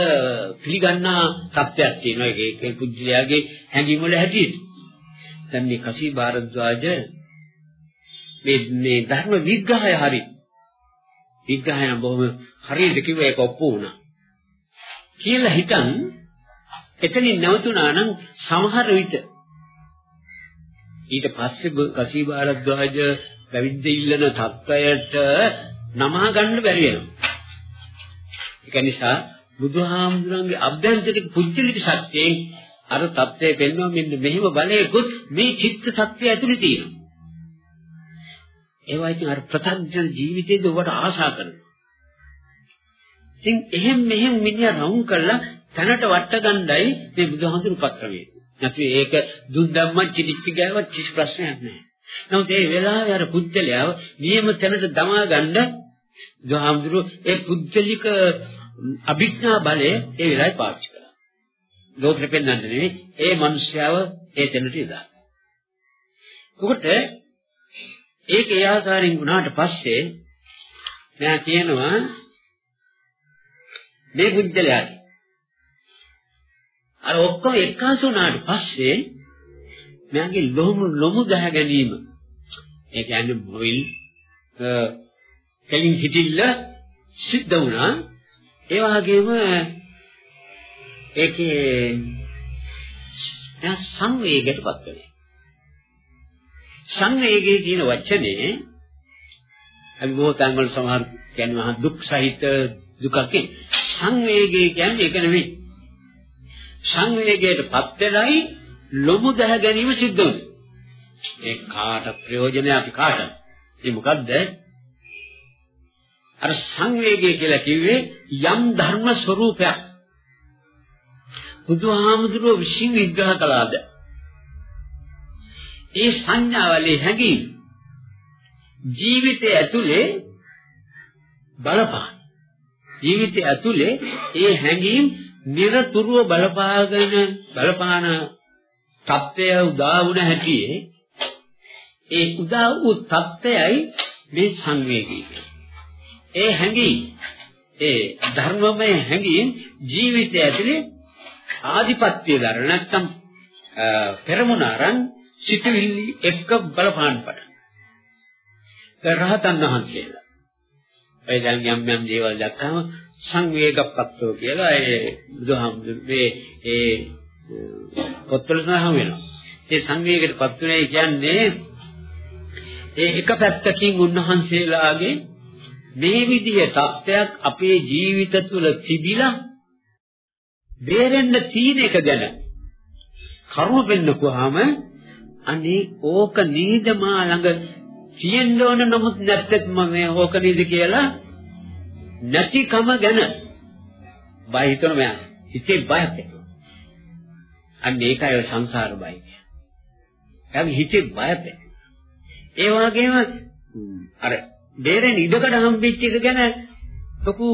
පිළිගන්නා තත්ත්වයක් තියෙනවා එක එක පුජ්‍යයාගේ හැඟීම් වල හැටියට. දැන් මේ කසී භාරද්වාජ මේ මේ ධර්ම විග්‍රහය හරි විග්‍රහය නම් බොහොම හරියට කිව්ව එක ඔප්පු වුණා. කියලා හිතන් එතනින් නැවතුණා නම් සමහර විට ඊට පස්සේ කසී භාරද්වාජ පැවිද්ද ඉල්ලන තත්වයට නමා ගන්න බැරි වෙනවා. ඒක නිසා බුදුහාමුදුරන්ගේ අභ්‍යන්තරික පුජ්‍යලික ශක්තියෙන් අර தත්ත්වය පෙන්වන මෙන්න මෙහිම බලයකුත් මේ චිත්ත ශක්තිය ඇතුලේ තියෙනවා. ඒවා ඉතින් අර ප්‍රත්‍යක්ෂ ජීවිතේදී ඔබට ආශා කරනවා. ඉතින් එහෙම මෙහෙම මිනිහා රවුම් කරලා තැනට වට ගන්නයි මේ බුදුහාමුදුරු පත්‍රමේ. නැත්නම් ඒක දුක් ධම්ම චිතිච්ච ගෑවත් කිසි ප්‍රශ්නයක් නැහැ. නමුත් ඒ වෙලාවේ අර පුජ්‍යලයාව නියම තැනට දමා ගන්න බුදුහාමුදුරු ඒ පුජ්‍යලික අභිඥා බලය ඒ වෙලාවේ පාවිච්චි කළා. ලෝකෙ පෙන්වන්න නෙවෙයි ඒ මිනිස්යාව ඒ තැනට යදා. උකට ඒක ඒ ආකාරයෙන් වුණාට පස්සේ මම කියනවා මේ පුජ්‍යලයාට අර ඔක්කොම එක්කාසු වුණාට පස්සේ මෙයාගේ ලොමු ලොමු ගහ ගැනීම. ඒ කියන්නේ මොයිල් කලින් හිටිල්ල සිද්ධ වුණා. ඒ වගේම ඒකේ දැන් සංවේගයටපත් වෙනවා. සංවේගය කියන වචනේ අපි බොහෝ වල සමහර කියන්නේ මහා දුක් සහිත දුකක් සංවේගය කියන්නේ ඒක නෙවෙයි සංවේගයටපත් වෙලයි ලොමු දැහ ගැනීම සිද්ධ වෙනවා. ඒ කාට ප්‍රයෝජනය අපි කාට? ඒ මොකද්ද? අර සංවේගය කියලා කිව්වේ යම් ධර්ම ස්වરૂපයක්. බුදුහාමුදුරුවෝ විශ්ින් විග්‍රහ කළාද? ඒ සංඥාවලේ හැඟීම් ජීවිතය ඇතුලේ බලපාන. ජීවිතය ඇතුලේ ඒ හැඟීම් নিরතුරුව බලපාගෙන බලපාන தත්ත්වය උදා වුණ හැටියේ ඒ උදා වූ தත්ත්වයයි මේ සංවේගී ඒ හැඟීම් ඒ ධර්මමය හැඟීම් ජීවිතය ඇතුලේ ආධිපත්‍ය දර නැත්තම් පෙරමුණ අරන් සිටවිලි එක්ක බලපාන්න පටන් ගන්නවා. රහතන් වහන්සේලා ඒ දැන් යම් යම් දේවල් දැක්කම සංවේගපත්තෝ කියලා ඒ බුදුහාමුදුරේ ඒ පොත්වල සඳහන් වෙනවා. ඒ සංවේගයටපත් උනේ කියන්නේ ඒ එක පැත්තකින් උන්වහන්සේලාගේ මේ විදිහේ தත්ත්වයක් අපේ ජීවිත තුළ තිබිලා බේරෙන්න තියෙන එක ගැන කරුණ පෙන්නකුවාම අනේ ඕක නීද මා ළඟ තියෙන්න ඕන නමුත් නැත්තත් මම මේ ඕක නීද කියලා නැතිකම ගැන බය හිතන මම. හිතේ බයක් එනවා අන්න ඒකයි සංසාර බය කියන්නේ. හිතේ බයක් ඒ වගේම අර බේරෙන ඉඩකඩ හම්බෙච්ච එක ගැන ලොකු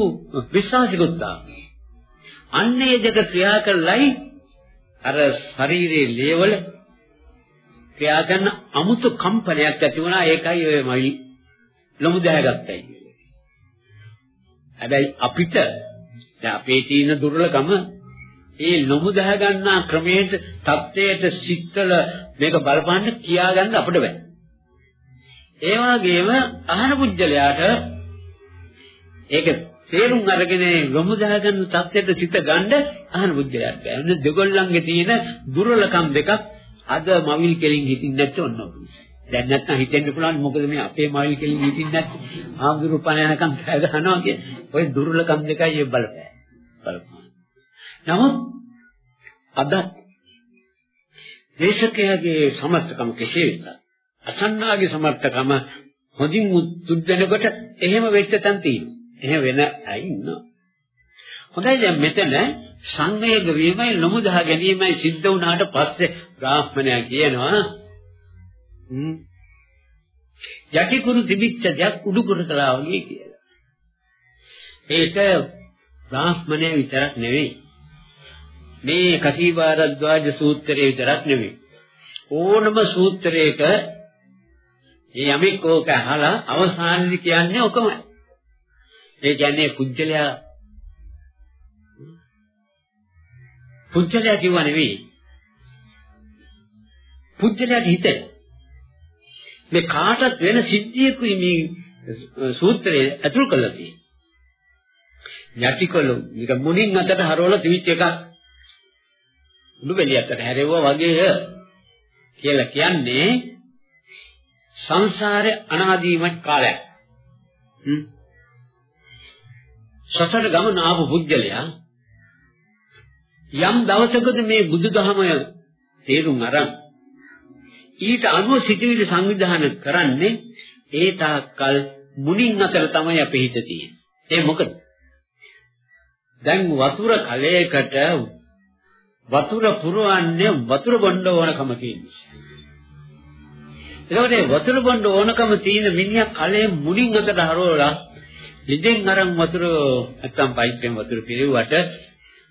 විශ්වාසිකුත් දානවා අන්නේ දෙක ක්‍රියා කළයි අර ශරීරයේ ලේවල ක්‍රියා කරන අමුතු කම්පනයක් ඇති වුණා. ඒකයි ඔය මයි ලොමු දැහැගත්තයි හැබැයි අපිට දැන් අපේ තියෙන දුර්වලකම ඒ ලොමු දැහ ගන්නා ක්‍රමයට தත්ත්වයට සිත්තල මේක බලපන්න කියා ගන්න අපිට බෑ. ඒ වගේම අහන පුජ්‍යලයාට ඒක තේරුම් අරගෙන ලොමු දාගන්න තත්ත්වයට සිත ගන්න අහන බුද්ධයාට බෑ. එන්න දෙගොල්ලන්ගේ තියෙන දුර්වලකම් දෙකක් අද මවිල් කෙලින් හිටින්න නැත්නම් ඔන්න ඔය. දැන් නැත්තම් හිතෙන්න පුළුවන් මොකද මේ අපේ මවිල් කෙලින් හිටින්න නැත්නම් ආම්දුරු පණ යනකම් කෑ ගන්නවා කිය. ඔය දුර්වලකම් දෙකයි ඒ බලපෑ. බලපෑ. නමුත් අද දේශකයාගේ සමර්ථකම කෙසේ වෙතත් අසන්නාගේ සමර්ථකම හොඳින් උද්දුත් වෙනකොට එහෙම වෙච්ච තැන් තියෙනවා. එහෙම වෙන අය ඉන්නවා. හොඳයි දැන් මෙතන සංවේග වීමයි නොමුදා ගැනීමයි සිද්ධ වුණාට පස්සේ බ්‍රාහ්මණයා කියනවා යටි කුරු තිබිච්ච දෙයක් උඩු කුරු කළා වගේ කියලා. ඒක බ්‍රාහ්මණය විතරක් නෙවෙයි. මේ කසීබාරද්වාජ සූත්‍රයේ විතරක් නෙවෙයි. ඕනම සූත්‍රයක මේ යමෙක් ඕක අහලා අවසානයේදී කියන්නේ ඔකමයි. ඒ කියන්නේ පුජ්‍යලයා පුජ්‍යලයා කිව්වා නෙවෙයි. පුජ්‍යලයාට හිත මේ කාටත් වෙන සිද්ධියකුයි මේ සූත්‍රයේ ඇතුල් කරලා තියෙන්නේ. යටිකොළු නික මුණින් අතට හරවලා තිවිච්ච එකක් උඩු බෙලියට හැරෙවුවා වගේ කියලා කියන්නේ සංසාරේ අනාදීමත් කාලයක්. හ්ම් සසර ගමන ආපු පුජ්‍යලයා යම් දවසකද මේ බුදුදහම තේරුම් අරන් ඊට අනුව සිටිවිලි සංවිධානය කරන්නේ ඒ තාක්කල් මුණින් අතර තමයි අපේ හිත තියෙන්නේ. ඒ මොකද? දැන් වතුර කලයකට වතුර පුරවන්නේ වතුර බොන්න ඕනකම තියෙනවා. ඒකෝට වතුර බොන්න ඕනකම තියෙන මිනිහා කලයේ මුණින් අතට හරවලා ලිදෙන් අරන් වතුර නැත්තම් පයිප්පෙන් වතුර පිරෙව්වට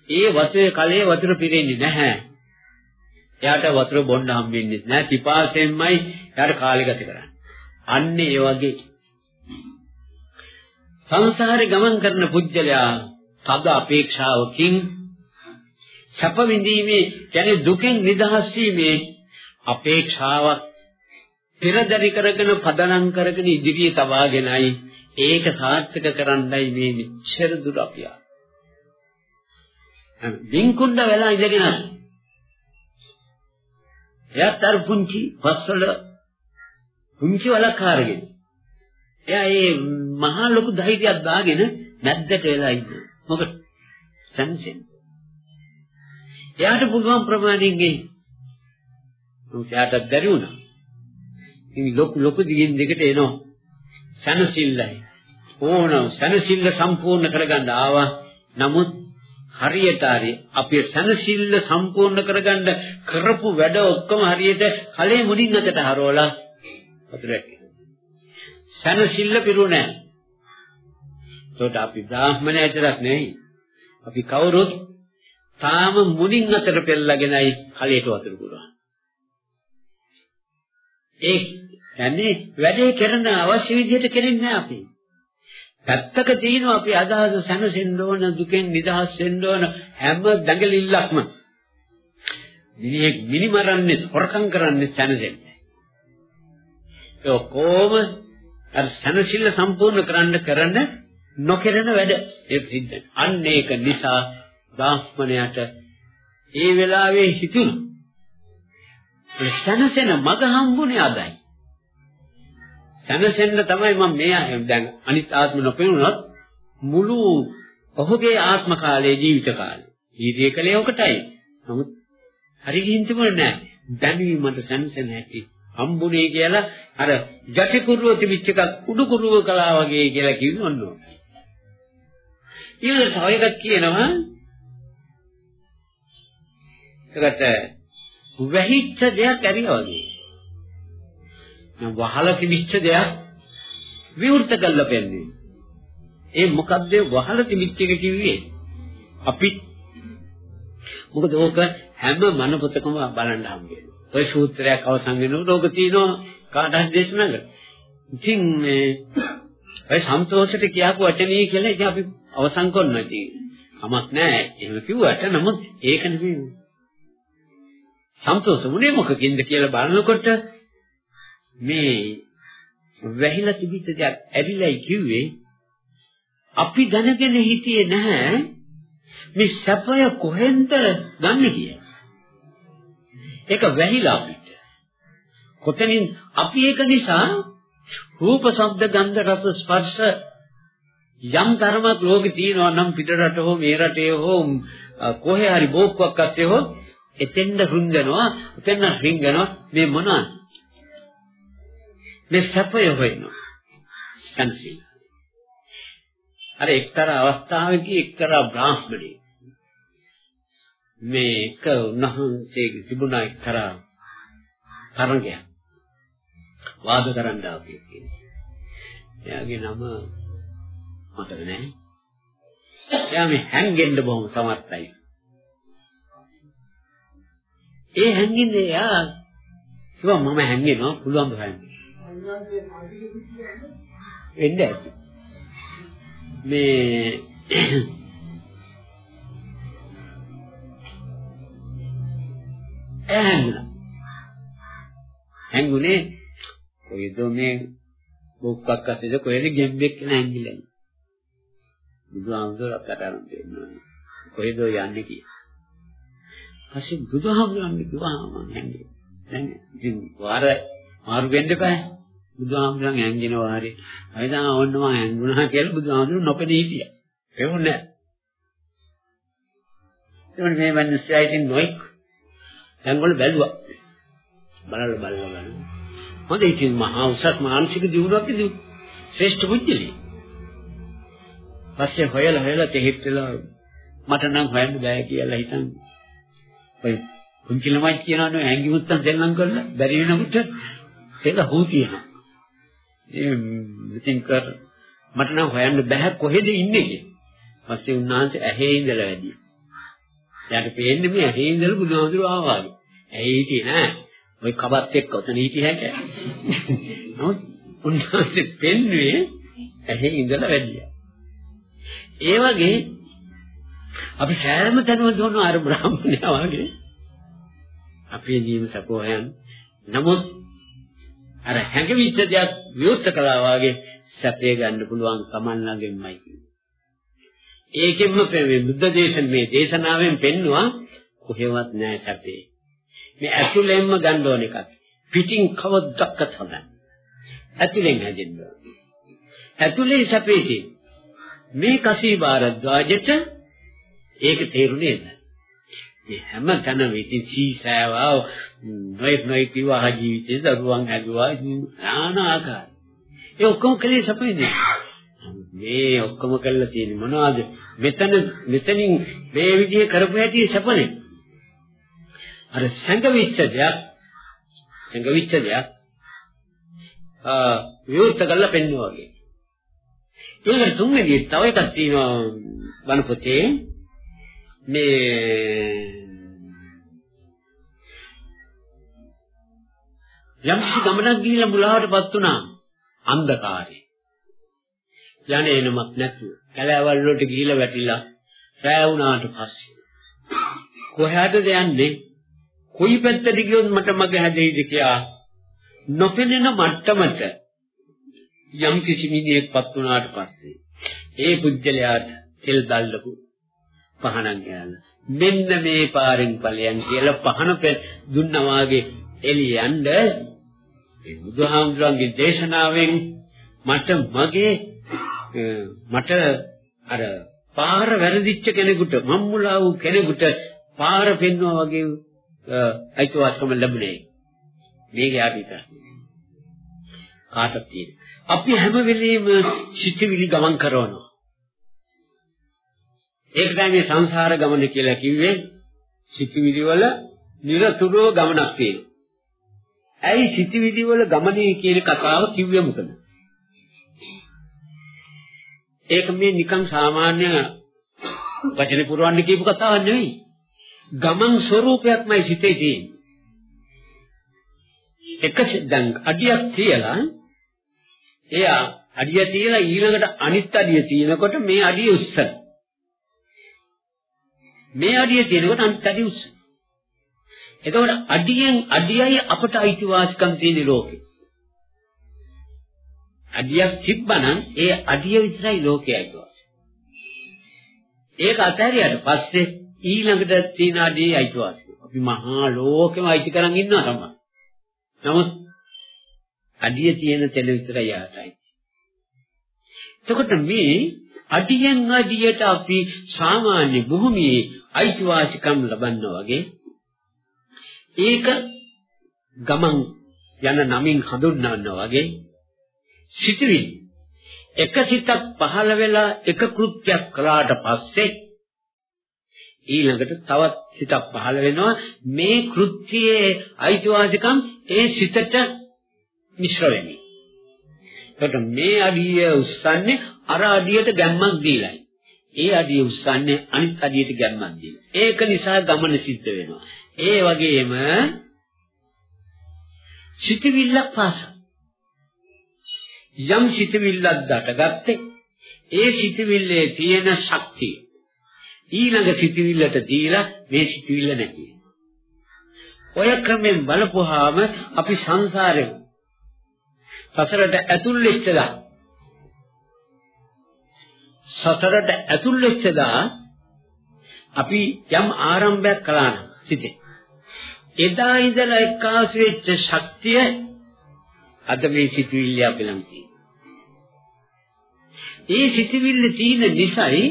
ඒ වතුරේ කලයේ වතුර පිරෙන්නේ නැහැ. එයාට වතුර බොන්න හම්බෙන්නේ නැහැ. පිපාසයෙන්මයි එයාට කාලය ගත කරන්නේ. අන්න ඒ වගේ සංසාරේ ගමන් කරන පුජ්‍යලයා තද අපේක්ෂාවකින් සැප විඳීමේ කියන්නේ දුකෙන් නිදහස් වීමේ අපේක්ෂාවක් පෙරදරි කරගෙන පදනම් කරගෙන ඉදිරියේ තබාගෙනයි ඒක සාර්ථක කරන්නයි මේ මෙච්චර දුර අපි ආ. වින්කුණ්ඩ වෙලා ඉඳගෙන එයාත් අර පුංචි පස්වල පුංචි වලකාරගෙන එයා ඒ මහා ලොකු ධෛර්යයක් දාගෙන නැද්දට වෙලා ඉන්නේ. මොකද සංසෙන්. එයාට පුළුවන් ප්‍රමාණයෙන් ගේ. මොකද එයාට බැරි වුණා. ඉතින් ලොකු ලොකු දිගින් දිගට එනවා. සනසිල්ලයි. ඕන සනසිල්ල සම්පූර්ණ කරගන්න ආවා. නමුත් හරියට හරි අපේ සනසිල්ල සම්පූර්ණ කරගන්න කරපු වැඩ ඔක්කොම හරියට කලේ මුඩින් අතට හරවලා වතුරක්. සනසිල්ල පිරුණ නැහැ. ඒකට අපි බ්‍රාහ්මණය විතරක් නෙවෙයි. අපි කවුරුත් තාම මුලින් අතර පෙරලාගෙනයි කලයට වතුර පුරවන්නේ. ඒ කියන්නේ වැඩේ කරන අවශ්‍ය විදිහට කරන්නේ නැහැ අපි. පැත්තක තියෙනවා අපි අදහස සැනසෙන්න ඕන දුකෙන් නිදහස් වෙන්න ඕන හැම දඟලිල්ලක්ම මිනිහෙක් මිනිමරන්නේ හොරකම් කරන්නේ සැනසෙන්නේ. ඒ කොහොම අර සැනසෙල්ල සම්පූර්ණ කරන්න කරන්න නොකරන වැඩ ඒ සිද්ධ. අන්න ඒක නිසා බ්‍රාහ්මණයට ඒ වෙලාවේ හිතුණා. සැනසෙන මග හම්බුනේ අදයි. සැනසෙන්න තමයි මම මේ දැන් අනිත් ආත්ම නොපෙනුනොත් මුළු ඔහුගේ ආත්ම කාලයේ ජීවිත කාලේ. ජීවිතය කලේ ඔකටයි. නමුත් හරි ගිහින් තිබුණේ නැහැ. දැනීමට සැනසෙන හැටි හම්බුනේ කියලා අර ජටි කුරුව තිබිච්ච එකක් උඩු කුරුව කළා වගේ කියලා කිව්වොත් ඔන්න. ඊළඟට තව එකක් කියනවා ඒකට වැහිච්ච දෙයක් ඇරියා වගේ. නම් වහල තිබිච්ච දෙයක් විවෘත කරලා පෙන්නේ. ඒ මොකද්ද වහල තිබිච්ච එක කිව්වේ? අපි මොකද ඕක හැම මන පොතකම බලන්න හම්බෙන්නේ. ඔය සූත්‍රයක් අවසන් වෙනකොට ඕක තියෙනවා කාට හරි දේශනා කරලා. ඉතින් මේ ඔය සන්තෝෂට කියපු වචනේ කියලා ඉතින් අපි අවසන් කරනවා ඉතින්. කමක් නැහැ. එහෙම කිව්වට නමුත් ඒක නෙමෙයි. සන්තෝෂ වුණේ මොකකින්ද කියලා බලනකොට මේ වැහිලා තිබිච්ච දෙයක් ඇරිලයි කිව්වේ අපි දැනගෙන හිටියේ නැහැ මේ සැපය කොහෙන්ද ගන්න කියලා. ඒක වැහිලා අපිට. කොතනින් අපි ඒක නිසා රූප, ශබ්ද, ගන්ධ, රස, ස්පර්ශ යම් ධර්මයක් ලෝකේ තියෙනවා නම් පිටරට හෝ මේ රටේ හෝ කොහේ හරි බෝක්කක් අස්සේ හෝ එතෙන්ද හුඟනවා එතෙන් රිංගනවා මේ මොනවාද මේ සැපය හොයනවා. සංසී අර එක්තරා අවස්ථාවකදී එක්තරා බ්‍රාහ්මණයෙක් මේ එක උන්වහන්සේගේ තිබුණා එක්තරා තරගයක්. වාද කරන්න ආපේ කියන්නේ එයාගේ නම මතක නැහැ. එයා මේ හැංගෙන්න බොහොම සමර්ථයි. ඒ හැංගින්නේ යා කිව්වා මම හැංගෙනවා පුළුවන් බ හැංගෙන්න. එන්නේ ඇති. මේ හැංගුණා. හැංගුනේ කොයිද මේ බොක්කක් අතේද කොහෙද ගෙම්බෙක් කියලා හැංගිලා ඉන්නේ. බුදුහාමුදුරුවෝ කතා කරන්නේ කොහෙද යන්නේ කියලා. පස්සේ බුදුහාමුදුරන්ගේ කිව්වා මම හැංගේ. දැන් ඉතින් වාර මාරු වෙන්න එපා. බුදුහාමුදුරන් හැංගෙන වාරේ. අයිදා ඕන්න මම හැංගුණා කියලා බුදුහාමුදුරන් නොපෙනී හිටියා. පෙවුන්නේ නැහැ. මේ මිනිස්සයා ඉතින් නොයික් හැංගවල බැලුවා. බලලා බලලා බලලා. හොඳ ඉතින් මහා උසස් මානසික දියුණුවක් ඉදු. ශ්‍රේෂ්ඨ බුද්ධිලි. පස්සේ හොයලා හොයලා තෙහෙට්ටලා මට නම් හොයන්න බෑ කියලා හිතන්නේ. ඔය පුංචි ළමයි කියනවනේ ඇඟි මුත්තන් දෙන්නම් කරලා බැරි වෙනකොට ඒක හූ කියනවා. ඒ ඉතින් කර මට නම් හොයන්න බෑ කොහෙද ඉන්නේ කියලා. පස්සේ උන්වහන්සේ ඇහි ඉඳලා වැඩි. එයාට පේන්නේ මේ ඇහි ඉඳලා බුදුහාමුදුරුවෝ ආවාගේ. ඇහි හිටියේ නෑ. ওই කබත් එක්ක ඔතන හිටිය හැක. නමුත් උන්වහන්සේ පෙන්වුවේ ඇහි ඉඳලා වැඩියා. ඒ වගේ අපි සෑම තැනම දුවන අර බ්‍රාහ්මණයා වගේ අපේ ජීව සපෝයන් නමුත් අර හැඟවිච්ච දෙයක් විවෘත කළා වගේ සැපේ ගන්න පුළුවන් කමන්නගෙන්මයි ඒකෙන්ම මේ බුද්ධ දේශන මේ දේශනාවෙන් පෙන්නවා කොහෙවත් නෑ සැපේ. මේ ඇතුළෙන්ම ගන්න ඕන එකක්. පිටින් කවදක්වත් හදන්න ඇතුළෙන් හැදෙන්න ඇතුළේ සැපේ තියෙන. මේ කසී බාරද්වාජට ඒක තේරුනේ නැහැ. මේ හැම තැනම ඉතින් සීසෑවා නොයෙක් නොයෙක් විවාහ ජීවිතේ දරුවන් හැදුවා নানা ආකාර. ඒ ඔක්කොම කලේ සපෙන්නේ. මේ ඔක්කොම කළා තියෙන්නේ මොනවද? මෙතන මෙතනින් මේ විදිහේ කරපු හැටි සපනේ. අර සංගවිච්ඡ දෙයක් සංගවිච්ඡ දෙයක් විවෘත කරලා පෙන්වුවා වගේ. ඊළඟ තුන්වෙනි තව එකක් තියෙනවා බණ පොතේ මේ යම්සි ගමනක් ගිහිල්ලා මුලාවටපත් වුණා අන්ධකාරේ. යන්නේ එනමක් නැතුව. කැලෑවල් වලට ගිහිල්ලා වැටිලා රැ වුණාට පස්සේ කොහාටද යන්නේ? කොයි පැත්තට ගියොත් මට මග හැදෙයිද කියලා නොපෙනෙන මට්ටමට යම් කිසි මිනිහෙක්පත් වුණාට පස්සේ ඒ පුජ්‍යලයාට තෙල් දැල්ලපු පහනක් ගෑලා මෙන්න මේ පාරෙන් ඵලයන් කියලා පහන දුන්නා වාගේ එළියන්ඩ ඒ බුදුහාමුදුරන්ගේ දේශනාවෙන් මට මගේ මට අර පාර වැරදිච්ච කෙනෙකුට මම්මුලා වූ කෙනෙකුට පාර පෙන්වවා වගේ අයිතිවාසිකම ලැබුණේ. මේක යාපිට කාටද තියෙන්නේ අපි හැම වෙලෙම සිතිවිලි ගමන් කරනවා. ඒක තමයි මේ සංසාර ගමන කියලා කිව්වේ සිතිවිලි වල නිරතුරුව ගමනක් තියෙනවා ඇයි සිතිවිලි වල ගමනේ කියන කතාව කිව්වේ මොකද? ඒක මේ නිකන් සාමාන්‍ය වචන පුරවන්න කියපු කතාවක් නෙවෙයි. ගමන් ස්වરૂපයක්මයි සිතේ තියෙන්නේ. එක දැන් අඩියක් තියලා එයා අඩිය තියලා ඊළඟට අනිත් අඩිය තියනකොට මේ අඩිය උස්සන. මේ අඩිය තියනකොට අනිත් අඩිය උස්සන. එතකොට අඩියෙන් අඩියයි අපට අයිතිවාසිකම් තියෙන ලෝකේ. අඩියක් තිබ්බනම් ඒ අඩිය විතරයි ලෝකයේ අයිතිවාසිකම්. ඒක අතහැරියට පස්සේ ඊළඟට තියෙන අඩියේ අයිතිවාසිකම්. අපි මහා ලෝකෙම අයිති කරන් ඉන්නවා තමයි. නමුත් අඩිය තියෙන තැන විතරයි යාටයි. එතකොට මේ අඩියෙන් අඩියට අපි සාමාන්‍ය භූමියේ අයිතිවාසිකම් ලබනවා වගේ ඒක ගමන් යන නමින් හඳුන්වනවා වගේ සිටිවිලි එක සිතක් පහළ වෙලා එක කෘත්‍යයක් කළාට පස්සේ ඊළඟට තවත් සිතක් පහළ වෙනවා මේ කෘත්‍යයේ අයිතිවාසිකම් ඒ සිතට මිශ්‍ර වෙන්නේ. එතකොට මේ අඩිය උස්සන්නේ අර අඩියට ගැම්මක් දීලායි. ඒ අඩිය උස්සන්නේ අනිත් අඩියට ගැම්මක් දීලා. ඒක නිසා ගමන සිද්ධ වෙනවා. ඒ වගේම සිතවිල්ලක් පාසා යම් සිතවිල්ලක් දටගත්තේ ඒ සිතවිල්ලේ තියෙන ශක්තිය ඊළඟ සිතවිල්ලට දීලා මේ සිතවිල්ල නැති ඔය ක්‍රමෙන් බලපුවාම අපි සංසාරේ සසරට ඇතුල් වෙච්චදා සසරට ඇතුල් වෙච්චදා අපි යම් ආරම්භයක් කළා නම් සිතේ එදා ඉඳලා එක්කාසු වෙච්ච ශක්තිය අද මේ සිතුවිල්ල අපලම් තියෙනවා. ඒ සිතුවිල්ල තියෙන නිසායි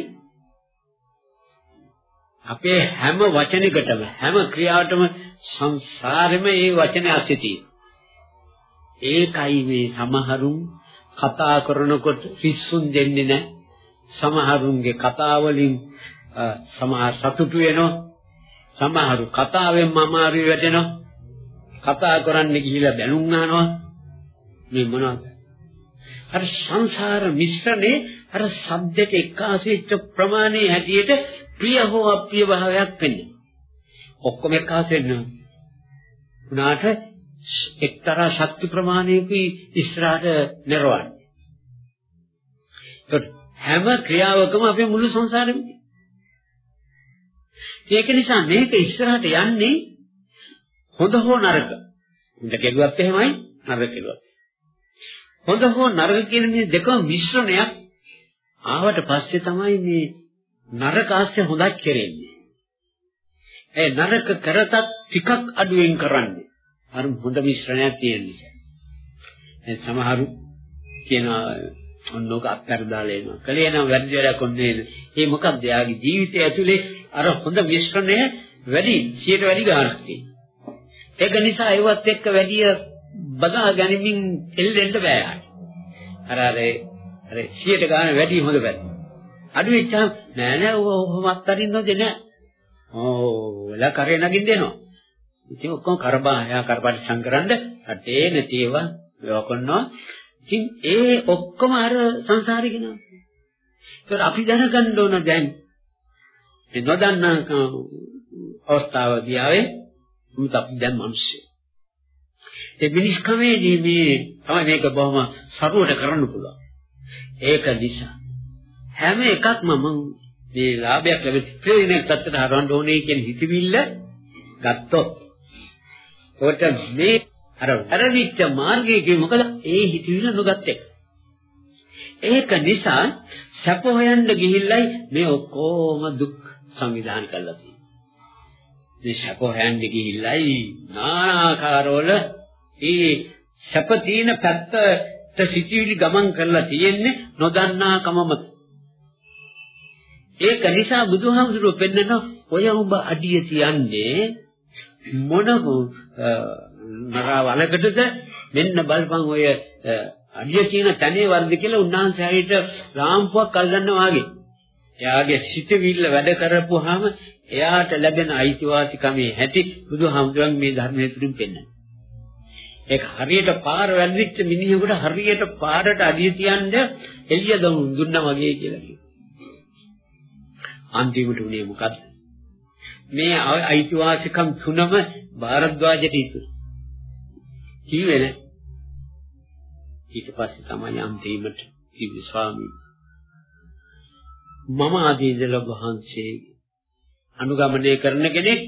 අපේ හැම වචනයකටම හැම ක්‍රියාවටම සංසාරෙම ඒ වචනේ අස්තිතියි. ඒකයි මේ සමහරුන් කතා කරනකොට පිස්සුන් දෙන්නේ නැහැ. සමහරුන්ගේ කතා වලින් සමහර සතුටු වෙනවා. සමහරු කතාවෙන් මමාරු වැටෙනවා. කතා කරන්න ගිහිලා බැලුම් අහනවා. මේ මොනවද? අර සංසාර මිශ්‍රණේ අර සද්දෙට එක්කාසෙච්ච ප්‍රමාණයේ හැටියට ප්‍රිය හෝ අප්‍රිය භාවයක් වෙන්නේ. ඔක්කොම එක්කාස වෙනවා. උනාට එක්තරා ශක්ති ප්‍රමාණයකයි ඉස්සරහට නිර්වාණය. හැම ක්‍රියාවකම අපේ මුළු සංසාරෙම ඒක නිසා මේක ඉස්සරහට යන්නේ හොඳ හෝ නරක. හොඳ කෙරුවත් එහෙමයි නරක කෙරුවත්. හොඳ හෝ නරක කියන මේ දෙකම මිශ්‍රණයක් ආවට පස්සේ තමයි මේ නරක ආස්සේ හොඳක් කෙරෙන්නේ. ඒ නරක කරතත් ටිකක් අඩුවෙන් කරන්නේ. අර හොඳ මිශ්‍රණයක් තියෙන නිසා. ඒ සමහරු කියනවා ඔන්නෝක අත්තර දාලා එනවා. කලේ නම් වැඩි වැඩක් ඔන්නේ. ඒ මොකක්ද? යාගේ ජීවිතය ඇතුලේ අර හොඳ මිශ්‍රණය වැඩි 100ට වැඩි ගාණක් තියෙනවා. ඒක නිසා ඒවත් එක්ක වැඩි බදා ගැනීමෙන් එල්ලෙන්න බෑ. අර අර අර 100ට ගාණ වැඩි හොඳ වැඩි. අඩු වෙච්චාම නෑ නෑ ඔහොම අත්තරින් නොදේ නෑ. ඕ එලා කරේ නගින් දෙනවා. ඉතින් ඔක්කොම කරබා එයා කරපටිසම් කරන්න රටේ නැති ඒවා ඒවා කරනවා. ඉතින් ඒ ඔක්කොම අර සංසාරේ ගෙනවා. ඒත් අපි දැනගන්න ඕන දැන් මේ නොදන්නා අවස්ථාවදී ආවේ මුත් අපි දැන් මිනිස්සු. ඒ මිනිස්කමේදී මේ තමයි මේක බොහොම සරුවට කරන්න පුළුවන්. ඒක නිසා හැම එකක්ම මම මේ ලාභයක් ලැබෙච්ච ප්‍රේණයක් පැත්තට හරවන්න ඕනේ කියන හිතවිල්ල ගත්තොත් කොට මේ අර වැරදිච්ච මාර්ගයේ මොකද ඒ හිතවිල්ල නොගත් එක. ඒක නිසා සැප හොයන්න ගිහිල්ලයි මේ ඔක්කොම දුක් සංවිධානය කරලා තියෙන්නේ. මේ සැප හොයන්න ගිහිල්ලයි නානාකාරවල ඒ සැප තියෙන පැත්තට සිටිවිලි ගමන් කරලා තියෙන්නේ නොදන්නා කමමත. ඒක නිසා බුදුහාමුදුරුවෝ පෙන්නන ඔය උඹ අඩිය තියන්නේ මොන නරා වලකටද මෙන්න බලපන් ඔය අඩිය තියෙන තනේ වර්ධ කියලා උන්වහන්සේ හරියට රාම්පුවක් අල්ලනවා වගේ. එයාගේ සිතවිල්ල වැඩ කරපුවාම එයාට ලැබෙන අයිතිවාසිකමේ හැටි බුදුහාමුදුරන් මේ ධර්මයේ තුලින් පෙන්නනවා. ඒක හරියට පාර වැරදිච්ච මිනිහෙකුට හරියට පාරට අඩිය තියන්න එළිය දුන්නා වගේ කියලා කියනවා. අන්තිමට උනේ මොකද්ද? මේ අයිතිවාසිකම් තුනම ಭಾರද්වාජට ඉතුරු. කිව්වේ නෑ. ඊට පස්සේ තමයි අන්තිමට කිව්වේ ස්වාමී. මම ආදීදල වහන්සේ අනුගමනය කරන කෙනෙක්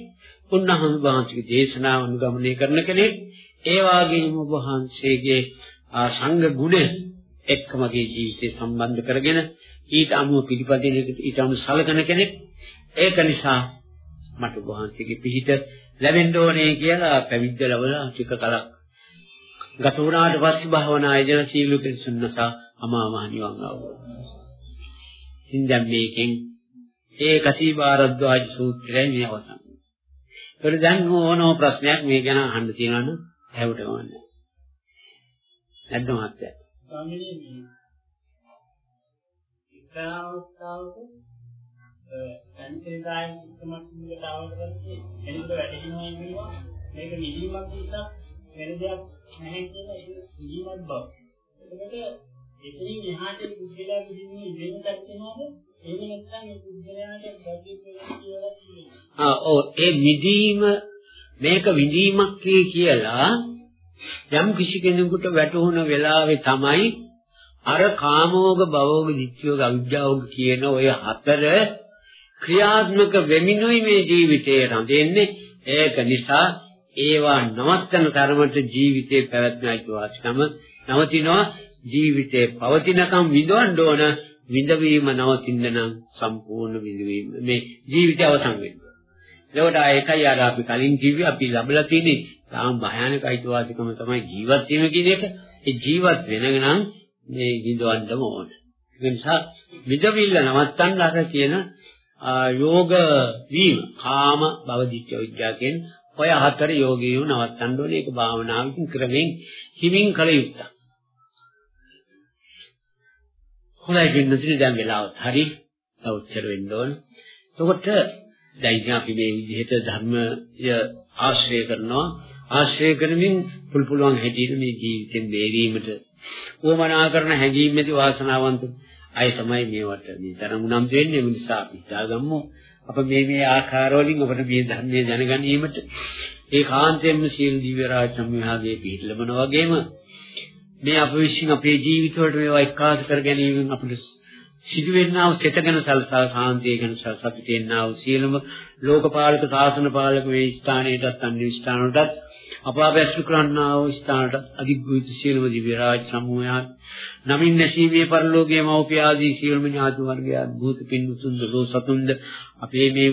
උන්වහන්සේ වහන්සේගේ දේශනාව අනුගමනය කරන කෙනෙක්. ඒ වාගේම වහන්සේගේ සංඝ ගුණ එක්කමගේ ජීවිතය සම්බන්ධ කරගෙන ඊට අනුව පිළිපදින ඊට අනුව සලකන කෙනෙක්. ඒක නිසා මට වහන්සේගේ පිහිට ලැබෙන්න ඕනේ කියලා පැවිද්ද ලැබලා ටික කලක් ගත වුණාට පස්සේ භාවනා යෙදෙන සීල පිරිසුන්නසා අමා මහ නිවන් අවබෝධ. ඉතින් දැන් මේකෙන් ඒ කසීබාරද්වාජ සූත්‍රයයි මේ අවසන්. ඒකට දැන් ඕනෝ ප්‍රශ්නයක් මේ ගැන අහන්න තියෙනවා නම් ඇහුවට ගමන්නේ. නැද්ද මහත්තයා? ස්වාමීනි මේ ඉස්ලාමස්තාවක සංකේතයන් සිස්ටමක් විදිහට ආවට පස්සේ එනකොට වැටෙනවා කියනවා මේක නිදීමක් නිසා වෙන දෙයක් නැහැ කියලා ඒක නිදීමක් බව. එතකොට එතනින් එහාට පුද්ගලයා විදිහේ ඉගෙන ගන්නවද? එහෙම නැත්නම් ඒ පුද්ගලයාට ගැටි කියලා කියනවා. ආ ඔව් ඒ නිදීම මේක විඳීමක් කියලා යම් කිසි කෙනෙකුට වැටහුණ වෙලාවේ තමයි අර කාමෝග භවෝග ditthiyෝග අවිජ්ජාෝග කියන ඔය හතර ක්‍රියාත්මක වෙමිනුයි මේ ජීවිතේ රඳෙන්නේ ඒක නිසා ඒවා නවත්තන තරමට ජීවිතේ පැවැත්මයි වාස්කම නවතිනවා. ජීවිතේ පවතිනකම් විඳවන්න ඕන විඳවීම නවතින්න නම් සම්පූර්ණ විඳවීම. මේ ජීවිතය අවසන් වෙනවා. ඒකට ඒකයි අර අපි කලින් කිව්වේ අපි ලැබලා තියෙන්නේ තාම භයානක අයිතිවාසිකම තමයි ජීවත් වීම කියන එක. ඒ ජීවත් වෙන නම් මේ විඳවන්නම ඕන. ඒ නිසා විඳවිල්ල නවත්තන්න අර කියන යෝග වීම කාම භවදිච්ච විද්‍යාව කියන ඔය හතර යෝගීව නවත්තන්න ඕනේ. ඒක භාවනාවකින් ක්‍රමෙන් හිමින් කළ යුතුයි. හොඳයි පින්නතුනි දැන් වෙලාවත් හරි. අවුච්චර වෙන්න ඕන. එතකොට දැන් අපි මේ විදිහට ධර්මය ආශ්‍රය කරනවා. ආශ්‍රය කරමින් පුළු පුළුවන් හැටියට මේ ජීවිතෙන් බේරීමට උවමනා කරන හැඟීමේදී වාසනාවන්ත අය තමයි මේවට මේ තරම් උනම් දෙන්නේ ඒ නිසා අපි හිතාගමු. අප මේ මේ ආකාරවලින් අපට මේ ධර්මයේ දැනගැනීමට ඒ කාන්තයෙන්ම සීල දිව්‍ය රාජ සම්විහාගයේ පිහිට ලැබෙනා වගේම මේ අප විශ්ින් අපේ ජීවිතවලට මේවා එක්කාස කර ගැනීමෙන් අපිට සිදුවෙන්නා වූ සිතගෙන සල්සා සාන්තිය ගැන සතුටෙන්නා වූ සියලුම ලෝකපාලක ශාසන පාලක මේ ස්ථානයටත් අන්‍ය ස්ථානවලටත් අප අපැසු කරන්නා වූ ස්ථානට අධිග්‍රහිත සියලුම දිව්‍ය රාජ සමූහයන් නමින් නැසීමේ පරිලෝකයේ මෞපිය ආදී සියලුම ඥාති වර්ගයන් භූත පින්තුන් දලෝ සතුන්ද අපේ මේ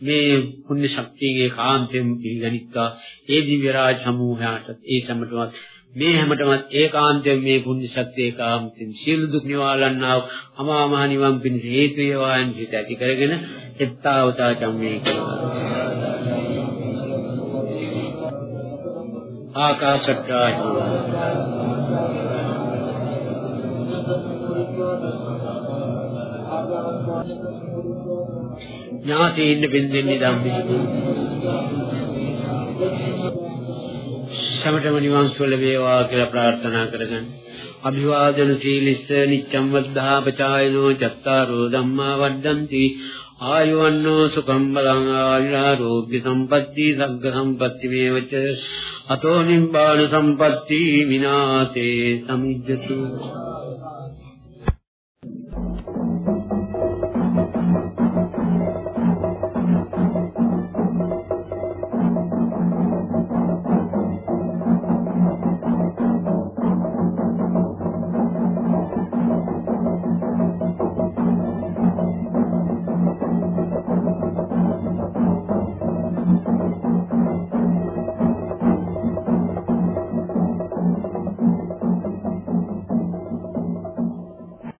මේ පුණ්‍ය ශක්තියේ කාන්තෙන් පිළිගනිත්වා. ඒ දිව්‍ය රාජ සමූහයාට ඒ සමටවත් මේ හැමතෙම ඒකාන්තයෙන් මේ පුණ්‍ය ශක්තිය කාමෙන් සියලු දුක් නිවාලන්නා අමා මහ නිවන් පිණිස හේතු වේවායන් සිත ඇති කරගෙන එත්තාවතා චම්මේ ආකාශට්ටා ඥාතීන් බින්දෙන්නේ ධම්මේ සමටම නිවන් සුව ලැබේවා කියලා ප්‍රාර්ථනා කරගන්න. අභිවාදන සීලිස්ස නිච්ඡම් වද්ධා පචායනෝ චත්තාරෝ ධම්මා වඩ්ඩಂತಿ ආයුවන්නෝ සුඛම් බලං ආයුරෝග්‍ය සම්පatti සග්ග සම්පatti මේවච අතෝ නිබ්බාන සම්පatti විනාතේ සමිජ්ජතු